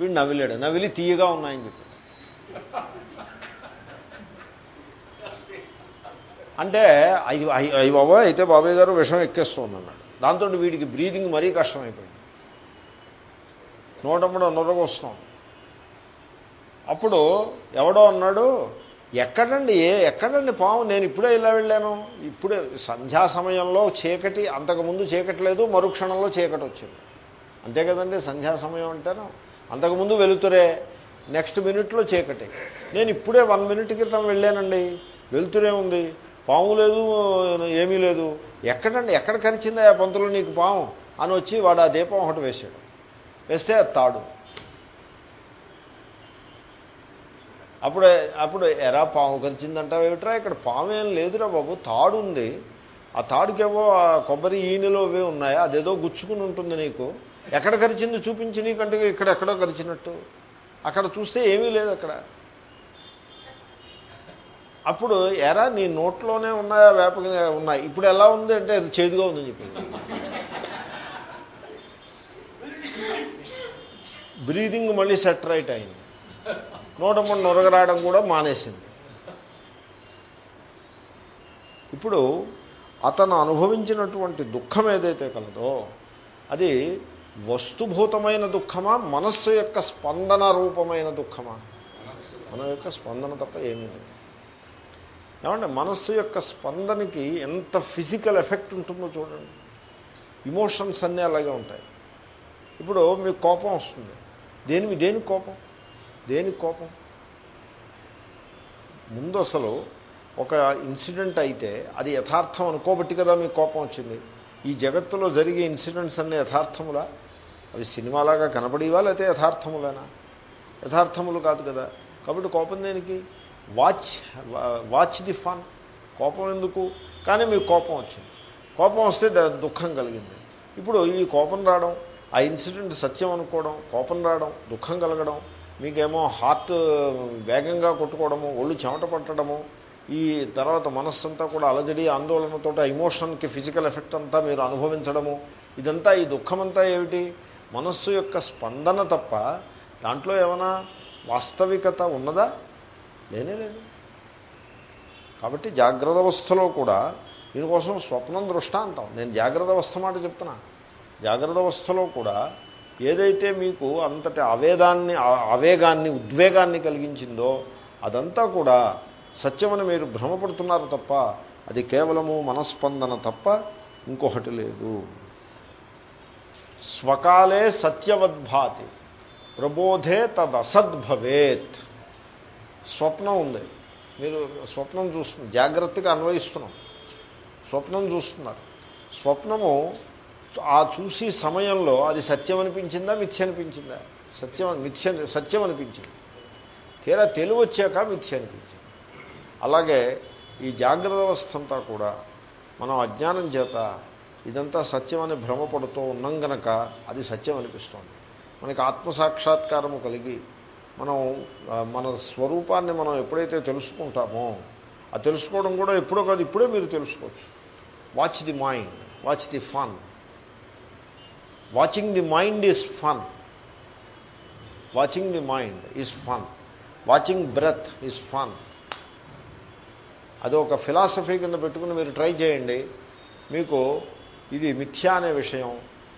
వీడు నవ్విలాడు. నవ్విలి తీయగా ఉన్నాయని చెప్పాడు. అంటే అయ్యి అయ్యి బాబా అయితే బాబాయ్ గారు విషం ఎక్కేస్తుంది అన్నాడు దాంతో వీడికి బ్రీదింగ్ మరీ కష్టమైపోయింది. నూటముడు నొరగొస్తాం అప్పుడు ఎవడో అన్నాడు ఎక్కడండి ఏ ఎక్కడండి పాము? నేను ఇప్పుడే ఇలా వెళ్ళాను. ఇప్పుడే సంధ్యా సమయంలో చీకటి అంతకుముందు చీకటి లేదు మరుక్షణంలో చీకటి వచ్చింది. అంతే కదండి సంధ్యా సమయం అంటేను. అంతకుముందు వెలుతురే నెక్స్ట్ మినిట్లో చీకటి. నేను ఇప్పుడే వన్ మినిట్ క్రితం వెళ్ళానండి. వెలుతురే ఉంది. పాము లేదు ఏమీ లేదు. ఎక్కడండి ఎక్కడ కరిచిందా ఆ పంతులు నీకు పాము? అని వచ్చి వాడు ఆ దీపం ఒకటి వేశాడు. వేస్తే తాడు. అప్పుడు అప్పుడు ఎరా పాము కరిచిందంటావు ఏమిట్రా? ఇక్కడ పాము ఏం లేదురా బాబు తాడు ఉంది. ఆ తాడుకేవో ఆ కొబ్బరి ఈనెలో అవే ఉన్నాయా అదేదో గుచ్చుకుని ఉంటుంది నీకు. ఎక్కడ కరిచింది చూపించి నీకంటే ఇక్కడ ఎక్కడో కరిచినట్టు. అక్కడ చూస్తే ఏమీ లేదు అక్కడ. అప్పుడు ఎరా నీ నోట్లోనే ఉన్నాయా వేపగా ఉన్నాయి? ఇప్పుడు ఎలా ఉంది అంటే అది చేదుగా ఉందని చెప్పింది. బ్రీదింగ్ మళ్ళీ సెట్ రైట్ అయింది నోటమ్మడి నొరగరాయడం కూడా మానేసింది. ఇప్పుడు అతను అనుభవించినటువంటి దుఃఖం ఏదైతే కలదో అది వస్తుభూతమైన దుఃఖమా మనస్సు యొక్క స్పందన రూపమైన దుఃఖమా? మన యొక్క స్పందన తప్ప ఏమీ లేదు. ఏమంటే మనస్సు యొక్క స్పందనకి ఎంత ఫిజికల్ ఎఫెక్ట్ ఉంటుందో చూడండి. ఇమోషన్స్ అన్నీ అలాగే ఉంటాయి. ఇప్పుడు మీకు కోపం వస్తుంది. దేని దేనికి కోపం? దేనికి కోపం? ముందు అసలు ఒక ఇన్సిడెంట్ అయితే అది యథార్థం అనుకోబట్టి కదా మీకు కోపం వచ్చింది. ఈ జగత్తులో జరిగే ఇన్సిడెంట్స్ అన్నీ యథార్థములా? అవి సినిమాలాగా కనబడేవా లేకపోతే యథార్థములేనా? యథార్థములు కాదు కదా. కాబట్టి కోపం దేనికి? వాచ్ వాచ్ ది ఫన్ కోపం ఎందుకు? కానీ మీకు కోపం వచ్చింది. కోపం వస్తే దుఃఖం కలిగింది. ఇప్పుడు ఈ కోపం రావడం ఆ ఇన్సిడెంట్ సత్యం అనుకోవడం కోపం రావడం దుఃఖం కలగడం మీకేమో హార్ట్ వేగంగా కొట్టుకోవడము ఒళ్ళు చెమట పట్టడము ఈ తర్వాత మనస్సంతా కూడా అలజడి ఆందోళనతో ఇమోషన్కి ఫిజికల్ ఎఫెక్ట్ అంతా మీరు అనుభవించడము ఇదంతా ఈ దుఃఖమంతా ఏమిటి? మనస్సు యొక్క స్పందన తప్ప దాంట్లో ఏమైనా వాస్తవికత ఉన్నదా? లేనే లేదు. కాబట్టి జాగ్రత్త అవస్థలో కూడా దీనికోసం స్వప్నం దృష్టాంతం. నేను జాగ్రత్త అవస్థ మాట చెప్తున్నా. జాగ్రత్త అవస్థలో కూడా ఏదైతే మీకు అంతటి ఆవేదాన్ని ఆవేగాన్ని ఉద్వేగాన్ని కలిగించిందో అదంతా కూడా సత్యమని మీరు భ్రమపడుతున్నారు తప్ప అది కేవలము మనస్పందన తప్ప ఇంకొకటి లేదు. స్వకాలే సత్యవద్భాతి. ప్రబోధే తదసద్భవేత్. స్వప్నం ఉంది. మీరు స్వప్నం చూస్తున్నారు. జాగ్రత్తగా అన్వయిస్తున్నాం. స్వప్నం చూస్తున్నారు. స్వప్నము ఆ చూసి సమయంలో అది సత్యం అనిపించిందా మిథ్య అనిపించిందా? సత్యం మిథ్య సత్యం అనిపించింది. తీరా తెలివి వచ్చాక మిథ్య అనిపించింది. అలాగే ఈ జాగ్రత్త అవస్థ అంతా కూడా మనం అజ్ఞానం చేత ఇదంతా సత్యం అని భ్రమపడుతూ ఉన్నాం గనక అది సత్యం అనిపిస్తోంది. మనకి ఆత్మసాక్షాత్కారము కలిగి మనం మన స్వరూపాన్ని మనం ఎప్పుడైతే తెలుసుకుంటామో ఆ తెలుసుకోవడం కూడా ఎప్పుడో కాదు ఇప్పుడే మీరు తెలుసుకోవచ్చు. Watch the mind watch the fun watching the mind is fun watching the mind is fun watching breath is fun అది ఒక ఫిలాసఫీ కింద పెట్టుకుని మీరు ట్రై చేయండి. మీకు ఇది మిథ్యా అనే విషయం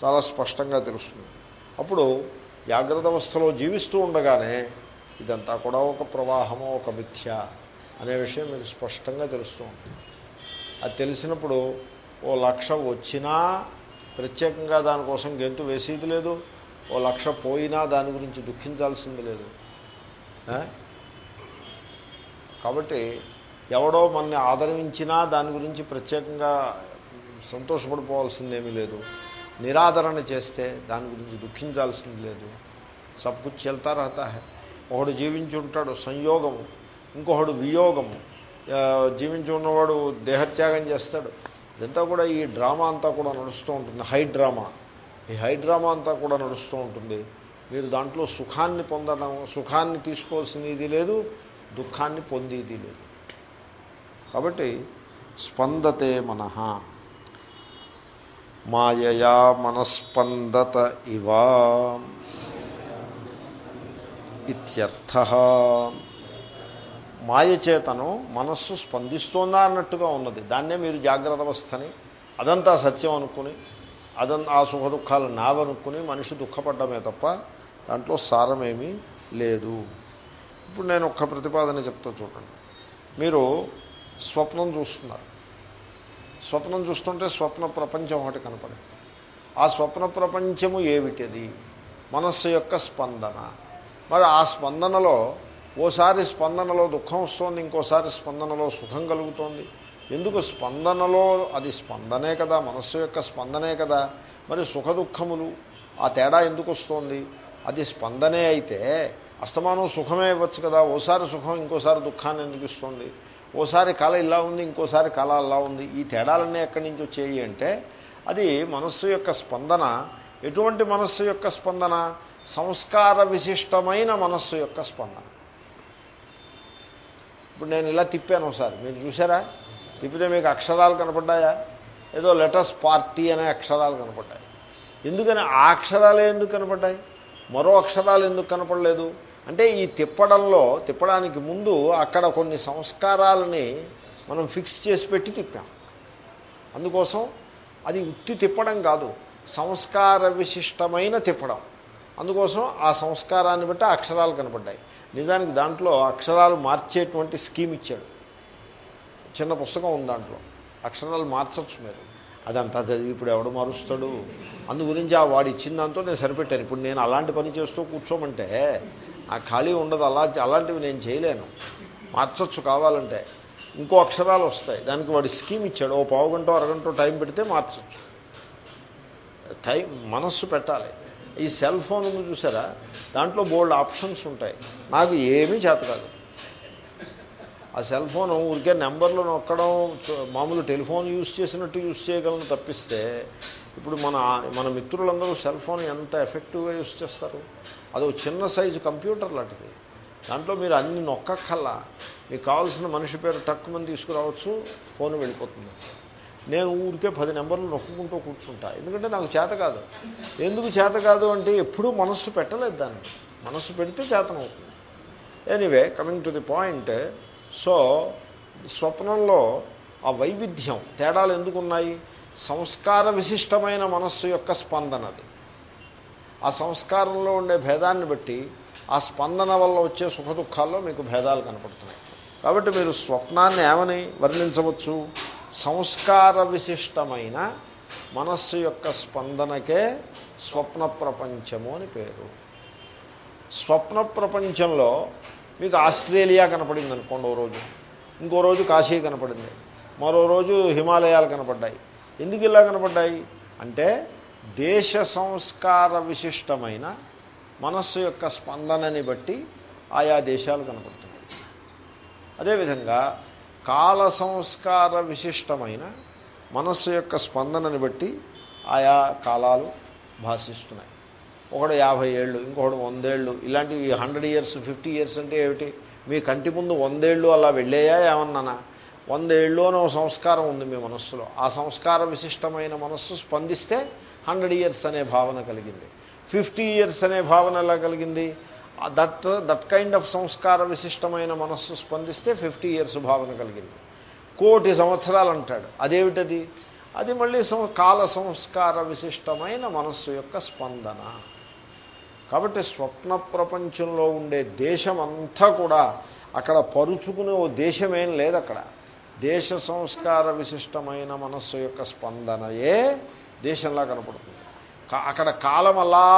చాలా స్పష్టంగా తెలుస్తుంది. అప్పుడు జాగ్రత్త అవస్థలో జీవిస్తూ ఉండగానే ఇదంతా కూడా ఒక ప్రవాహము ఒక మిథ్య అనే విషయం మీకు స్పష్టంగా తెలుస్తూ ఉంటుంది. అది తెలిసినప్పుడు ఓ లక్ష వచ్చినా ప్రత్యేకంగా దానికోసం గెంతు వేసేది లేదు. ఓ లక్ష పోయినా దాని గురించి దుఃఖించాల్సింది లేదు. కాబట్టి ఎవడో మనని ఆదరించినా దాని గురించి ప్రత్యేకంగా సంతోషపడిపోవాల్సిందేమీ లేదు. నిరాదరణ చేస్తే దాని గురించి దుఃఖించాల్సింది లేదు. సబ్ కుచ్ రహతా హే. ఒకడు జీవించి ఉంటాడు సంయోగము. ఇంకొకడు వియోగము. జీవించి ఉన్నవాడు దేహత్యాగం చేస్తాడు. ఇదంతా కూడా ఈ డ్రామా అంతా కూడా నడుస్తూ ఉంటుంది. High drama. ఈ హై డ్రామా అంతా కూడా నడుస్తూ ఉంటుంది. మీరు దాంట్లో సుఖాన్ని పొందడం సుఖాన్ని తీసుకోవాల్సినది లేదు దుఃఖాన్ని పొందేది లేదు. కాబట్టి స్పందతే మనహ మాయయా మనస్పందత ఇవా ఇత్యర్థ. మాయ చేతను మనస్సు స్పందిస్తోందా అన్నట్టుగా ఉన్నది. దాన్నే మీరు జాగ్రత్త అవస్థని అదంతా సత్యం అనుకుని అదం ఆ సుఖ దుఃఖాలు నావనుకుని మనిషి దుఃఖపడ్డమే తప్ప దాంట్లో సారమేమీ లేదు. ఇప్పుడు నేను ఒక్క ప్రతిపాదన చెప్తా చూడండి. మీరు స్వప్నం చూస్తున్నారు. స్వప్నం చూస్తుంటే స్వప్న ప్రపంచం ఒకటి కనపడింది. ఆ స్వప్న ప్రపంచము ఏమిటిది? మనస్సు యొక్క స్పందన. మరి ఆ స్పందనలో ఓసారి స్పందనలో దుఃఖం వస్తుంది ఇంకోసారి స్పందనలో సుఖం కలుగుతోంది. ఎందుకు? స్పందనలో అది స్పందనే కదా మనస్సు యొక్క స్పందనే కదా. మరి సుఖ దుఃఖములు ఆ తేడా ఎందుకు వస్తుంది? అది స్పందనే అయితే అస్తమానం సుఖమే ఇవ్వచ్చు కదా ఓసారి సుఖం ఇంకోసారి దుఃఖాన్ని అనిపిస్తుంది ఓసారి కళ ఇలా ఉంది ఇంకోసారి కళ అలా ఉంది. ఈ తేడాలన్నీ ఎక్కడి నుంచి వచ్చేయి అంటే అది మనస్సు యొక్క స్పందన. ఎటువంటి మనస్సు యొక్క స్పందన? సంస్కార విశిష్టమైన మనస్సు యొక్క స్పందన. ఇప్పుడు నేను ఇలా తిప్పాను ఒకసారి. మీరు చూసారా తిప్పితే మీకు అక్షరాలు కనపడ్డాయా? ఏదో లెటర్స్ పార్టీ అనే అక్షరాలు కనపడ్డాయి. ఎందుకని? ఆ అక్షరాలే ఎందుకు కనపడ్డాయి? మరో అక్షరాలు ఎందుకు కనపడలేదు? అంటే ఈ తిప్పడంలో తిప్పడానికి ముందు అక్కడ కొన్ని సంస్కారాలని మనం ఫిక్స్ చేసి పెట్టి తిప్పాం. అందుకోసం అది ఉత్తి తిప్పడం కాదు సంస్కార విశిష్టమైన తిప్పడం. అందుకోసం ఆ సంస్కారాన్ని బట్టి అక్షరాలు కనపడ్డాయి. నిజానికి దాంట్లో అక్షరాలు మార్చేటువంటి స్కీమ్ ఇచ్చాడు. చిన్న పుస్తకం ఉంది దాంట్లో. అక్షరాలు మార్చచ్చు మీరు. అదంతా చదివి ఇప్పుడు ఎవడు మారుస్తాడు? అందు గురించి ఆ వాడు ఇచ్చిన దాంతో నేను సరిపెట్టాను. ఇప్పుడు నేను అలాంటి పని చేస్తూ కూర్చోమంటే ఆ ఖాళీ ఉండదు. అలా అలాంటివి నేను చేయలేను. మార్చచ్చు కావాలంటే. ఇంకో అక్షరాలు వస్తాయి. దానికి వాడు స్కీమ్ ఇచ్చాడు. ఓ పావు గంట అరగంట టైం పెడితే మార్చచ్చు. టైం మనస్సు పెట్టాలి. ఈ సెల్ ఫోన్ ఉంది చూసారా? దాంట్లో బోల్డ్ ఆప్షన్స్ ఉంటాయి. నాకు ఏమీ చేత కాదు. ఆ సెల్ ఫోన్ ఊరికే నెంబర్లు నొక్కడం మామూలు టెలిఫోన్ యూజ్ చేసినట్టు యూజ్ చేయగలను తప్పిస్తే ఇప్పుడు మన మన మిత్రులందరూ సెల్ ఫోన్ ఎంత ఎఫెక్టివ్గా యూజ్ చేస్తారు? అది చిన్న సైజు కంప్యూటర్ లాంటిది. దాంట్లో మీరు అన్ని నొక్కక్కల్లా మీకు కావాల్సిన మనిషి పేరు టక్కుమని తీసుకురావచ్చు ఫోన్ వెళ్ళిపోతుంది. నేను ఊరికే పది నెంబర్లు నొక్కుంటూ కూర్చుంటా. ఎందుకంటే నాకు చేత కాదు. ఎందుకు చేత కాదు అంటే ఎప్పుడూ మనస్సు పెట్టలేదు దాన్ని. మనస్సు పెడితే చేతనవుతుంది. Anyway coming to the point so స్వప్నంలో ఆ వైవిధ్యం తేడాలు ఎందుకున్నాయి? సంస్కార విశిష్టమైన మనస్సు యొక్క స్పందనది. ఆ సంస్కారంలో ఉండే భేదాన్ని బట్టి ఆ స్పందన వల్ల వచ్చే సుఖ దుఃఖాల్లో మీకు భేదాలు కనపడుతున్నాయి. కాబట్టి మీరు స్వప్నాన్ని ఏమని వర్ణించవచ్చు? సంస్కార విశిష్టమైన మనస్సు యొక్క స్పందనకే స్వప్న ప్రపంచము అని పేరు. స్వప్న ప్రపంచంలో మీకు ఆస్ట్రేలియా కనపడింది అనుకోండి ఓ రోజు. ఇంకో రోజు కాశీ కనపడింది. మరో రోజు హిమాలయాలు కనపడ్డాయి. ఎందుకు ఇలా కనపడ్డాయి? అంటే దేశ సంస్కార విశిష్టమైన మనస్సు యొక్క స్పందనని బట్టి ఆయా దేశాలు కనపడుతున్నాయి అదేవిధంగా కాల సంస్కార విశిష్టమైన మనస్సు యొక్క స్పందనని బట్టి ఆయా కాలాలు భాషిస్తున్నాయి. ఒకడు యాభై ఏళ్ళు ఇంకొకడు వందేళ్ళు. ఇలాంటి హండ్రెడ్ ఇయర్స్ ఫిఫ్టీ ఇయర్స్ అంటే ఏమిటి? మీ కంటి ముందు వందేళ్ళు అలా వెళ్ళాయా ఏమన్నానా? వందేళ్ళు అని ఒక సంస్కారం ఉంది మీ మనస్సులో. ఆ సంస్కార విశిష్టమైన మనస్సు స్పందిస్తే హండ్రెడ్ ఇయర్స్ అనే భావన కలిగింది. ఫిఫ్టీ ఇయర్స్ అనే భావన ఎలా కలిగింది? దట్ దట్ కైండ్ ఆఫ్ సంస్కార విశిష్టమైన మనస్సు స్పందిస్తే ఫిఫ్టీ ఇయర్స్ భావన కలిగింది. కోటి సంవత్సరాలు అంటాడు. అదేమిటది? అది మళ్ళీ కాల సంస్కార విశిష్టమైన మనస్సు యొక్క స్పందన. కాబట్టి స్వప్న ప్రపంచంలో ఉండే దేశం అంతా కూడా అక్కడ పరుచుకునే ఓ దేశమేం లేదు అక్కడ దేశ సంస్కార విశిష్టమైన మనస్సు యొక్క స్పందనయే దేశంలా కనపడుతుంది. అక్కడ కాలం అలా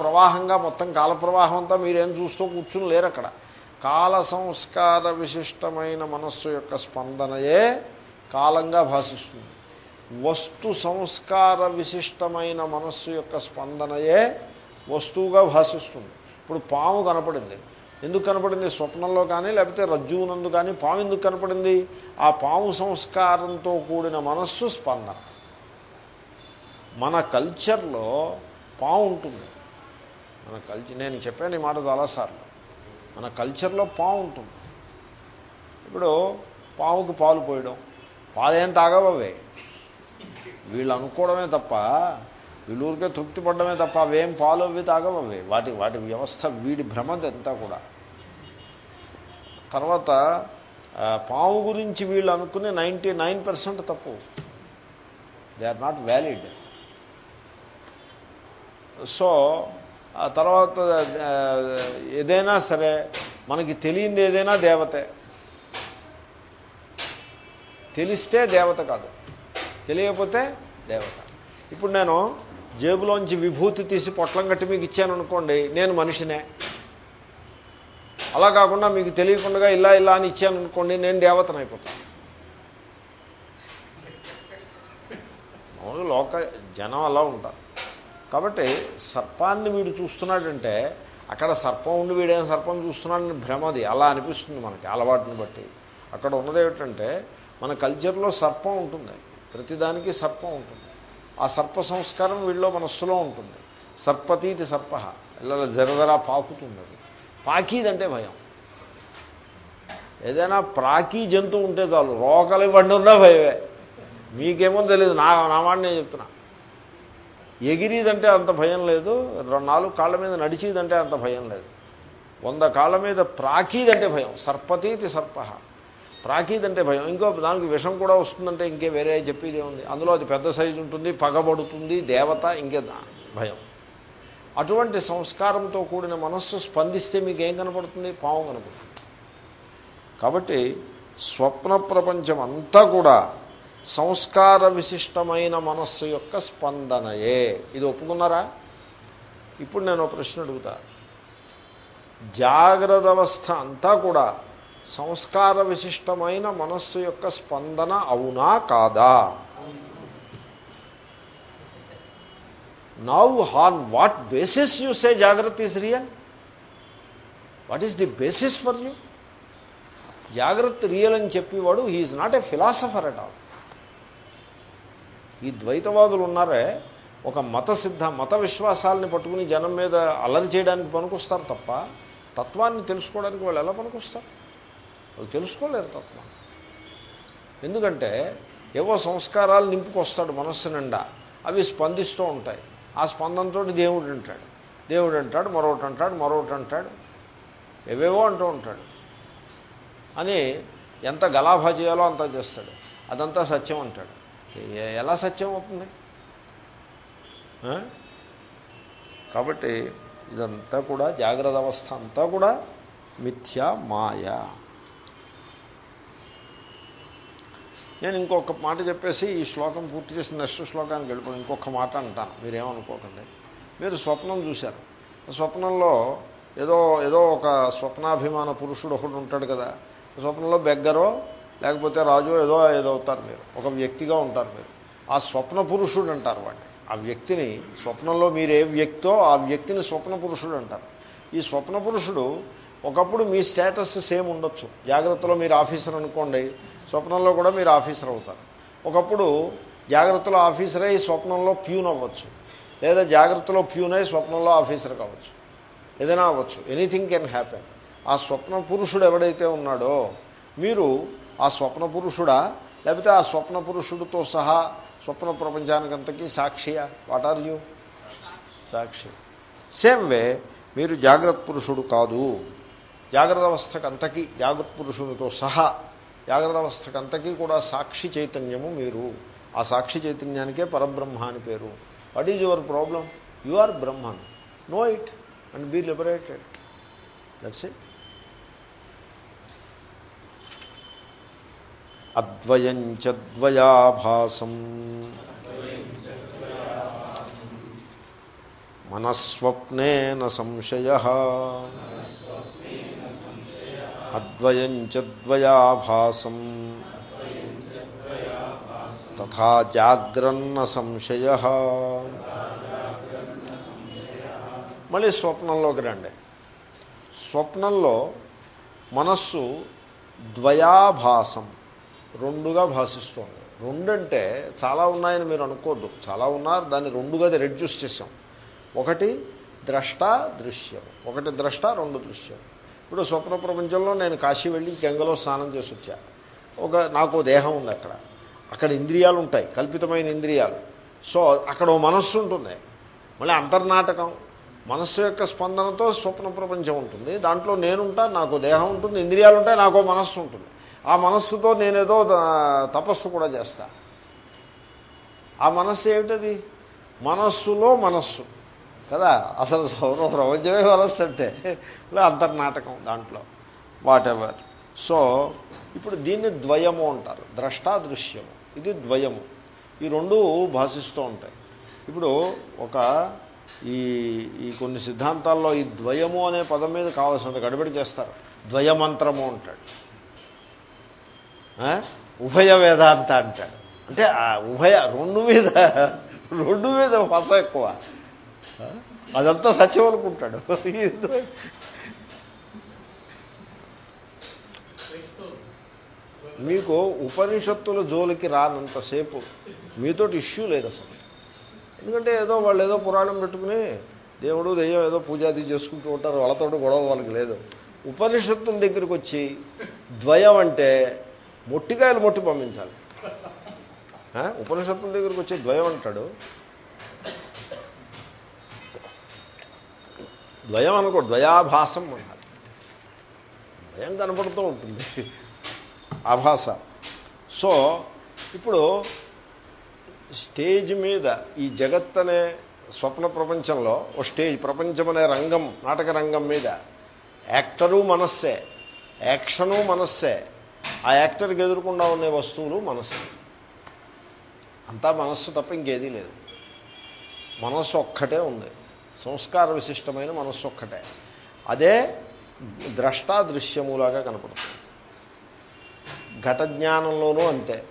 ప్రవాహంగా మొత్తం కాల ప్రవాహం అంతా మీరేం చూస్తూ కూర్చుని లేరు అక్కడ కాల సంస్కార విశిష్టమైన మనస్సు యొక్క స్పందనయే కాలంగా భాషిస్తుంది. వస్తు సంస్కార విశిష్టమైన మనస్సు యొక్క స్పందనయే వస్తువుగా భాషిస్తుంది. ఇప్పుడు పాము కనపడింది. ఎందుకు కనపడింది? స్వప్నంలో కానీ లేకపోతే రజ్జువునందు కానీ పాము ఎందుకు కనపడింది? ఆ పాము సంస్కారంతో కూడిన మనస్సు స్పందన. మన కల్చర్లో పాము ఉంటుంది. మన కల్చర్ నేను చెప్పాను ఈ మాట చాలాసార్లు మన కల్చర్లో పాము ఉంటుంది. ఇప్పుడు పాముకి పాలు పోయడం పాలేం తాగవే వీళ్ళు అనుకోవడమే తప్ప వీళ్ళూరికే తృప్తి పడడమే తప్ప అవేం పాలు అవి తాగవవి వాటి వాటి వ్యవస్థ వీడి భ్రమదంతా కూడా. తర్వాత పాము గురించి వీళ్ళు అనుకునే నైంటీ నైన్ పర్సెంట్ తప్పు. They are not valid. So ఆ తర్వాత ఏదైనా సరే మనకి తెలియంది ఏదైనా దేవతే. తెలిస్తే దేవత కాదు. తెలియకపోతే దేవత. ఇప్పుడు నేను జేబులోంచి విభూతి తీసి పొట్లం కట్టి మీకు ఇచ్చాను అనుకోండి నేను మనిషినే. అలా కాకుండా మీకు తెలియకుండా ఇలా ఇలా అని ఇచ్చాను అనుకోండి నేను దేవతను అయిపోతాను. లోక జనం అలా ఉంటారు. కాబట్టి సర్పాన్ని వీడు చూస్తున్నాడంటే అక్కడ సర్పం ఉండి వీడేం సర్పం చూస్తున్నాడని భ్రమది అలా అనిపిస్తుంది మనకి అలవాటుని బట్టి. అక్కడ ఉన్నది ఏమిటంటే మన కల్చర్లో సర్పం ఉంటుంది. ప్రతిదానికి సర్పం ఉంటుంది. ఆ సర్ప సంస్కారం వీళ్ళలో మనస్సులో ఉంటుంది. సర్పతీతి సర్ప. ఇలా జరదరా పాకుతుంది అది పాకీదంటే భయం. ఏదైనా ప్రాకీ జంతువు ఉంటే చాలు రోకలు ఇవ్వండి ఉన్నా భయమే. మీకేమో తెలియదు నా నా మాట నేను చెప్తున్నా. ఎగిరిదంటే అంత భయం లేదు నాలుగు కాళ్ళ మీద నడిచిదంటే అంత భయం లేదు. వంద కాళ్ళ మీద ప్రాకీదంటే భయం. సర్పతీతి సర్ప. ప్రాకీదంటే భయం. ఇంకో దానికి విషం కూడా వస్తుందంటే ఇంకే వేరే చెప్పేదే ఉంది. అందులో అది పెద్ద సైజు ఉంటుంది పగబడుతుంది దేవత ఇంకే భయం. అటువంటి సంస్కారంతో కూడిన మనస్సు స్పందిస్తే మీకు ఏం కనపడుతుంది? పాము కనపడుతుంది. కాబట్టి స్వప్న ప్రపంచం అంతా కూడా సంస్కార విశిష్టమైన మనస్సు యొక్క స్పందనయే. ఇది ఒప్పుకున్నారా? ఇప్పుడు నేను ప్రశ్న అడుగుతా. జాగ్రత్త అవస్థ అంతా కూడా సంస్కార విశిష్టమైన మనస్సు యొక్క స్పందన అవునా కాదా? Now Han what basis you say jagrat is real what is the basis for you jagrat real అని చెప్పేవాడు he is not a philosopher at all ఈ ద్వైతవాదులు ఉన్నారే ఒక మత సిద్ధ మత విశ్వాసాలని పట్టుకుని జనం మీద అల్లరి చేయడానికి పనికొస్తారు తప్ప తత్వాన్ని తెలుసుకోవడానికి వాళ్ళు ఎలా పనికొస్తారు? వాళ్ళు తెలుసుకోలేరు తత్వం ఎందుకంటే ఏవో సంస్కారాలు నింపుకొస్తాడు మనస్సు నిండా. అవి స్పందిస్తూ ఉంటాయి. ఆ స్పందనతో దేవుడు అంటాడు. దేవుడు అంటాడు మరొకటి అంటాడు మరొకటి అంటాడు. ఏవేవో అంటూ ఉంటాడు. అని ఎంత గలాభా చేయాలో అంతా చేస్తాడు. అదంతా సత్యం అంటాడు. ఎలా సత్యం అవుతుంది? కాబట్టి ఇదంతా కూడా జాగ్రత్త అవస్థ అంతా కూడా మిథ్యా మాయ. నేను ఇంకొక మాట చెప్పేసి ఈ శ్లోకం పూర్తి చేసి నెక్స్ట్ శ్లోకానికి వెళ్ళిపోయి ఇంకొక మాట అంటాను. మీరేమనుకోకండి. మీరు స్వప్నం చూశారు. స్వప్నంలో ఏదో ఏదో ఒక స్వప్నాభిమాన పురుషుడు ఒకడు ఉంటాడు కదా. స్వప్నంలో బెగ్గరో లేకపోతే రాజు ఏదో ఏదో అవుతారు మీరు. ఒక వ్యక్తిగా ఉంటారు మీరు. ఆ స్వప్న పురుషుడు అంటారు వాడిని. ఆ వ్యక్తిని స్వప్నంలో మీరు ఏ వ్యక్తో ఆ వ్యక్తిని స్వప్న పురుషుడు అంటారు. ఈ స్వప్న పురుషుడు ఒకప్పుడు మీ స్టేటస్ సేమ్ ఉండొచ్చు. జాగ్రత్తలో మీరు ఆఫీసర్ అనుకోండి స్వప్నంలో కూడా మీరు ఆఫీసర్ అవుతారు. ఒకప్పుడు జాగ్రత్తలో ఆఫీసర్ అయ్యి స్వప్నంలో ప్యూన్ అవ్వచ్చు. లేదా జాగ్రత్తలో ప్యూన్ అయ్యి స్వప్నంలో ఆఫీసర్ కావచ్చు. ఏదైనా అవ్వచ్చు. Anything can happen. ఆ స్వప్న పురుషుడు ఎవడైతే ఉన్నాడో మీరు ఆ స్వప్న పురుషుడా? లేకపోతే ఆ స్వప్న పురుషుడితో సహా స్వప్న ప్రపంచానికంతకీ సాక్షియా? What are you sakshi. Same way మీరు జాగ్రత్త పురుషుడు కాదు. జాగ్రత్త అవస్థకంతకి జాగ్రత్త పురుషునితో సహా జాగ్రత్త అవస్థకంతకీ కూడా సాక్షి చైతన్యము మీరు. ఆ సాక్షి చైతన్యానికే పరబ్రహ్మ అని పేరు. What is your problem? You are Brahman. Know it and be liberated. That's it. అద్వయం చద్వయాభాసం మనస్వప్నేన సంశయ. అద్వయం చద్వయాభాసం తథా జాగ్రన్న సంశయ. మళ్ళీ స్వప్నంలోకి రండి. స్వప్నంలో మనస్సు ద్వయాభాసం రెండుగా భాషిస్తోంది. రెండంటే చాలా ఉన్నాయని మీరు అనుకోవద్దు చాలా ఉన్నారు దాన్ని రెండుగా రెడ్యూస్ చేసాం. ఒకటి ద్రష్ట దృశ్యం ఒకటి ద్రష్ట రెండు దృశ్యం. ఇప్పుడు స్వప్న ప్రపంచంలో నేను కాశీ వెళ్ళి గంగలో స్నానం చేసి వచ్చా. ఒక నాకు దేహం ఉంది అక్కడ. అక్కడ ఇంద్రియాలు ఉంటాయి కల్పితమైన ఇంద్రియాలు. సో అక్కడ ఓ మనస్సు ఉంటుంది. మళ్ళీ అంతర్నాటకం. మనస్సు యొక్క స్పందనతో స్వప్న ప్రపంచం ఉంటుంది. దాంట్లో నేనుంటా నాకు దేహం ఉంటుంది ఇంద్రియాలు ఉంటాయి నాకు మనస్సు ఉంటుంది. ఆ మనస్సుతో నేనేదో తపస్సు కూడా చేస్తా. ఆ మనస్సు ఏమిటది? మనస్సులో మనస్సు. కదా? అసలు సౌర ప్రపంచమే వరస్ట్ అంటే ఇలా అంతర్నాటకం దాంట్లో. వాట్ ఎవర్ సో ఇప్పుడు దీన్ని ద్వయము అంటారు. ద్రష్టాదృశ్యము ఇది ద్వయము. ఈ రెండు భాషిస్తూ ఉంటాయి. ఇప్పుడు ఒక ఈ ఈ కొన్ని సిద్ధాంతాల్లో ఈ ద్వయము అనే పదం మీద కావాల్సినంత గడబడి చేస్తారు. ద్వయమంత్రము అంటాడు. ఉభయ వేదాంత అంటాడు. అంటే ఆ ఉభయ రెండు మీద రెండు మీద మతం ఎక్కువ. అదంతా సత్యం అనుకుంటాడు. మీకు ఉపనిషత్తుల జోలికి రానంతసేపు మీతోటి ఇష్యూ లేదు అసలు. ఎందుకంటే ఏదో వాళ్ళు ఏదో పురాణం పెట్టుకుని దేవుడు దెయ్యం ఏదో పూజాది చేసుకుంటూ ఉంటారు వాళ్ళతో గొడవ వాళ్ళకి లేదు. ఉపనిషత్తుల దగ్గరికి వచ్చి ద్వయం అంటే మొట్టికాయలు మొట్టి పంపించాలి. ఉపనిషత్తుల దగ్గరికి వచ్చి ద్వయం అంటాడు. ద్వయం అనుకో ద్వయాభాసం అన్నారు ద్వయం కనపడుతూ ఉంటుంది. ఆభాస. సో ఇప్పుడు స్టేజ్ మీద ఈ జగత్ అనే స్వప్న ప్రపంచంలో ఓ స్టేజ్ ప్రపంచం అనే రంగం నాటక రంగం మీద యాక్టరు మనస్సే యాక్షను మనస్సే ఆ యాక్టర్కి ఎదురుకుండా ఉండే వస్తువులు మనస్సు. అంతా మనస్సు తప్ప ఇంకేదీ లేదు. మనస్సు ఒక్కటే ఉంది. సంస్కార విశిష్టమైన మనస్సు ఒక్కటే. అదే ద్రష్టాదృశ్యములాగా కనపడుతుంది. ఘట జ్ఞానంలోనూ అంతే.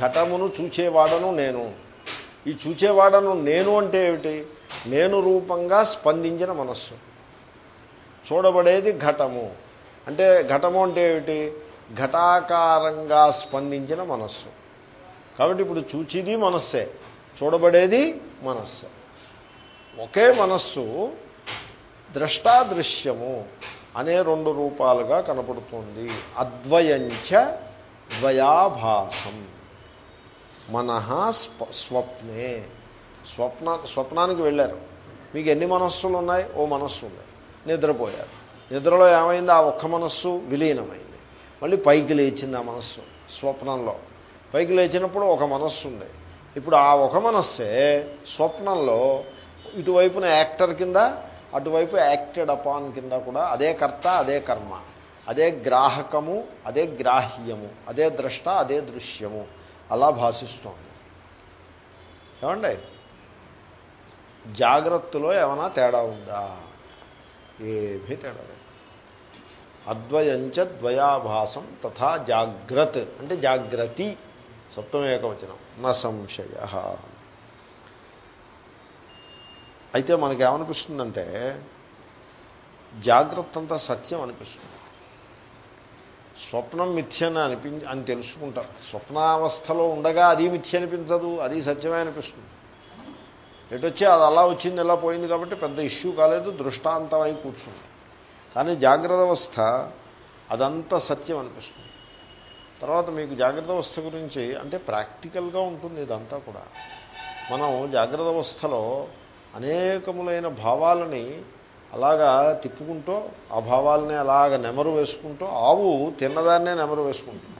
ఘటమును చూచేవాడను నేను. ఈ చూచేవాడను నేను అంటే ఏమిటి? నేను రూపంగా స్పందించిన మనస్సు. చూడబడేది ఘటము. అంటే ఘటము అంటే ఏమిటి? ఘటాకారంగా స్పందించిన మనస్సు. కాబట్టి ఇప్పుడు చూచిది మనస్సే. చూడబడేది మనస్సే. ఒకే మనస్సు ద్రష్టాదృశ్యము అనే రెండు రూపాలుగా కనపడుతుంది. అద్వయంచ ద్వయాభాసం. మన స్వప్నే. స్వప్న స్వప్నానికి వెళ్ళారు. మీకు ఎన్ని మనస్సులు ఉన్నాయి? ఓ మనస్సు ఉంది. నిద్రపోయారు. నిద్రలో ఏమైంది? ఆ ఒక్క మనస్సు విలీనమైంది. మళ్ళీ పైకి లేచింది ఆ మనస్సు స్వప్నంలో. పైకి లేచినప్పుడు ఒక మనస్సు ఉంది. ఇప్పుడు ఆ ఒక మనస్సే స్వప్నంలో ఇటువైపున యాక్టర్ కింద అటువైపు యాక్టెడ్ అపాన్ కింద కూడా అదే కర్త అదే కర్మ. అదే గ్రాహకము అదే గ్రాహ్యము. అదే ద్రష్ట అదే దృశ్యము. అలా భాషిస్తోంది. ఏమండి? జాగ్రత్తలో ఏమైనా తేడా ఉందా? ఏమీ తేడా లేదు. అద్వయంచ ద్వయాభాసం తథా జాగ్రత్. అంటే జాగ్రతి. సప్తమేకవచనం. న సంశయ. అయితే మనకేమనిపిస్తుందంటే జాగ్రత్త అంతా సత్యం అనిపిస్తుంది. స్వప్నం మిథ్యని అనిపి అని తెలుసుకుంటారు. స్వప్నావస్థలో ఉండగా అది మిథ్య అనిపించదు అది సత్యమే అనిపిస్తుంది. ఎటొచ్చి అది అలా వచ్చింది ఎలా పోయింది కాబట్టి పెద్ద ఇష్యూ కాలేదు దృష్టాంతం అయి కూర్చుంది. కానీ జాగ్రత్త అవస్థ అదంతా సత్యం అనిపిస్తుంది. తర్వాత మీకు జాగ్రత్త అవస్థ గురించి అంటే ప్రాక్టికల్గా ఉంటుంది ఇదంతా కూడా. మనం జాగ్రత్త అవస్థలో అనేకములైన భావాలని అలాగా తిప్పుకుంటూ ఆ భావాలని అలాగ నెమరు వేసుకుంటూ ఆవు తిన్నదాన్నే నెమరు వేసుకుంటుంది.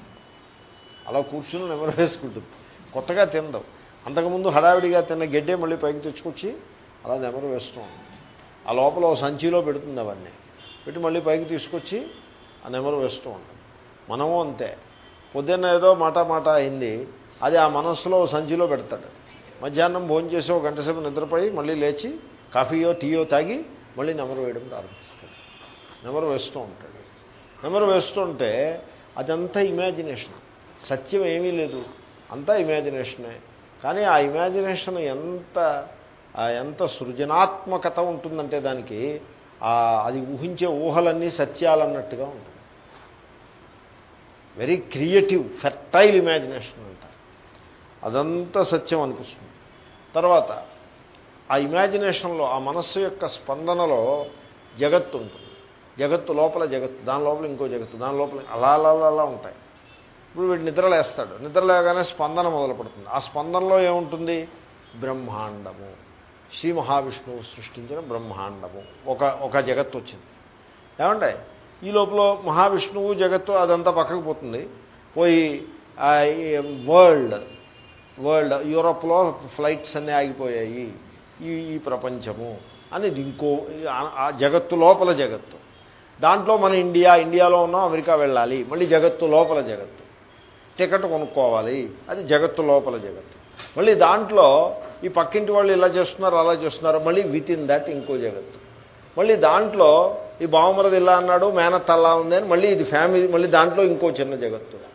అలా కూర్చుని నెమరు వేసుకుంటుంది. కొత్తగా తిందాం. అంతకుముందు హడావిడిగా తిన్న గడ్డే మళ్ళీ పైకి తెచ్చుకొచ్చి అలా నెమరు వేస్తూ ఆ లోపల ఓ సంచిలో పెడుతుంది అవన్నీ. పెట్టి మళ్ళీ పైకి తీసుకొచ్చి ఆ నెమరు వేస్తూ ఉంటాం మనము అంతే. పొద్దున్న ఏదో మాట మాట అయింది. అది ఆ మనస్సులో సంచిలో పెడతాడు. మధ్యాహ్నం భోజనం చేసి ఒక గంట సేపు నిద్రపోయి మళ్ళీ లేచి కాఫీయో టీయో తాగి మళ్ళీ నెమరు వేయడం ప్రారంభిస్తాడు. నెమరు వేస్తూ ఉంటాడు. నెమరు వేస్తుంటే అదంతా ఇమాజినేషన్ సత్యం ఏమీ లేదు. అంతా ఇమాజినేషనే కానీ ఆ ఇమాజినేషన్ ఎంత ఎంత సృజనాత్మకత ఉంటుందంటే దానికి అది ఊహించే ఊహలన్నీ సత్యాలన్నట్టుగా ఉంటుంది. వెరీ క్రియేటివ్ ఫెర్టైల్ ఇమాజినేషన్ అంటారు అదంతా సత్యం అనిపిస్తుంది. తర్వాత ఆ ఇమాజినేషన్లో ఆ మనస్సు యొక్క స్పందనలో జగత్తు ఉంటుంది. జగత్తు లోపల జగత్తు దాని లోపల ఇంకో జగత్తు దాని లోపల అలా అలా అలా ఉంటాయి. ఇప్పుడు వీడు నిద్రలేస్తాడు. నిద్రలేగానే స్పందన మొదలుపడుతుంది. ఆ స్పందనలో ఏముంటుంది? బ్రహ్మాండము. శ్రీ మహావిష్ణువు సృష్టించిన బ్రహ్మాండము. ఒక ఒక జగత్తు వచ్చింది. ఏమంటే ఈ లోపల మహావిష్ణువు జగత్తు అదంతా పక్కకు పోతుంది. పోయి వరల్డ్ వరల్డ్ యూరోప్లో ఫ్లైట్స్ అన్నీ ఆగిపోయాయి. ఈ ఈ ప్రపంచము అనేది ఇంకో ఆ జగత్తు లోపల జగత్తు. దాంట్లో మన ఇండియా ఇండియాలో ఉన్నాం అమెరికా వెళ్ళాలి మళ్ళీ జగత్తు లోపల జగత్తు. టికెట్ కొనుక్కోవాలి అది జగత్తు లోపల జగత్తు. మళ్ళీ దాంట్లో ఈ పక్కింటి వాళ్ళు ఇలా చేస్తున్నారు అలా చేస్తున్నారు మళ్ళీ విత్ ఇన్ దట్ ఇంకో జగత్తు. మళ్ళీ దాంట్లో ఈ బావమరది ఇలా అన్నాడు మేనత్ అలా ఉంది అని మళ్ళీ ఇది ఫ్యామిలీ మళ్ళీ దాంట్లో ఇంకో చిన్న జగత్తు.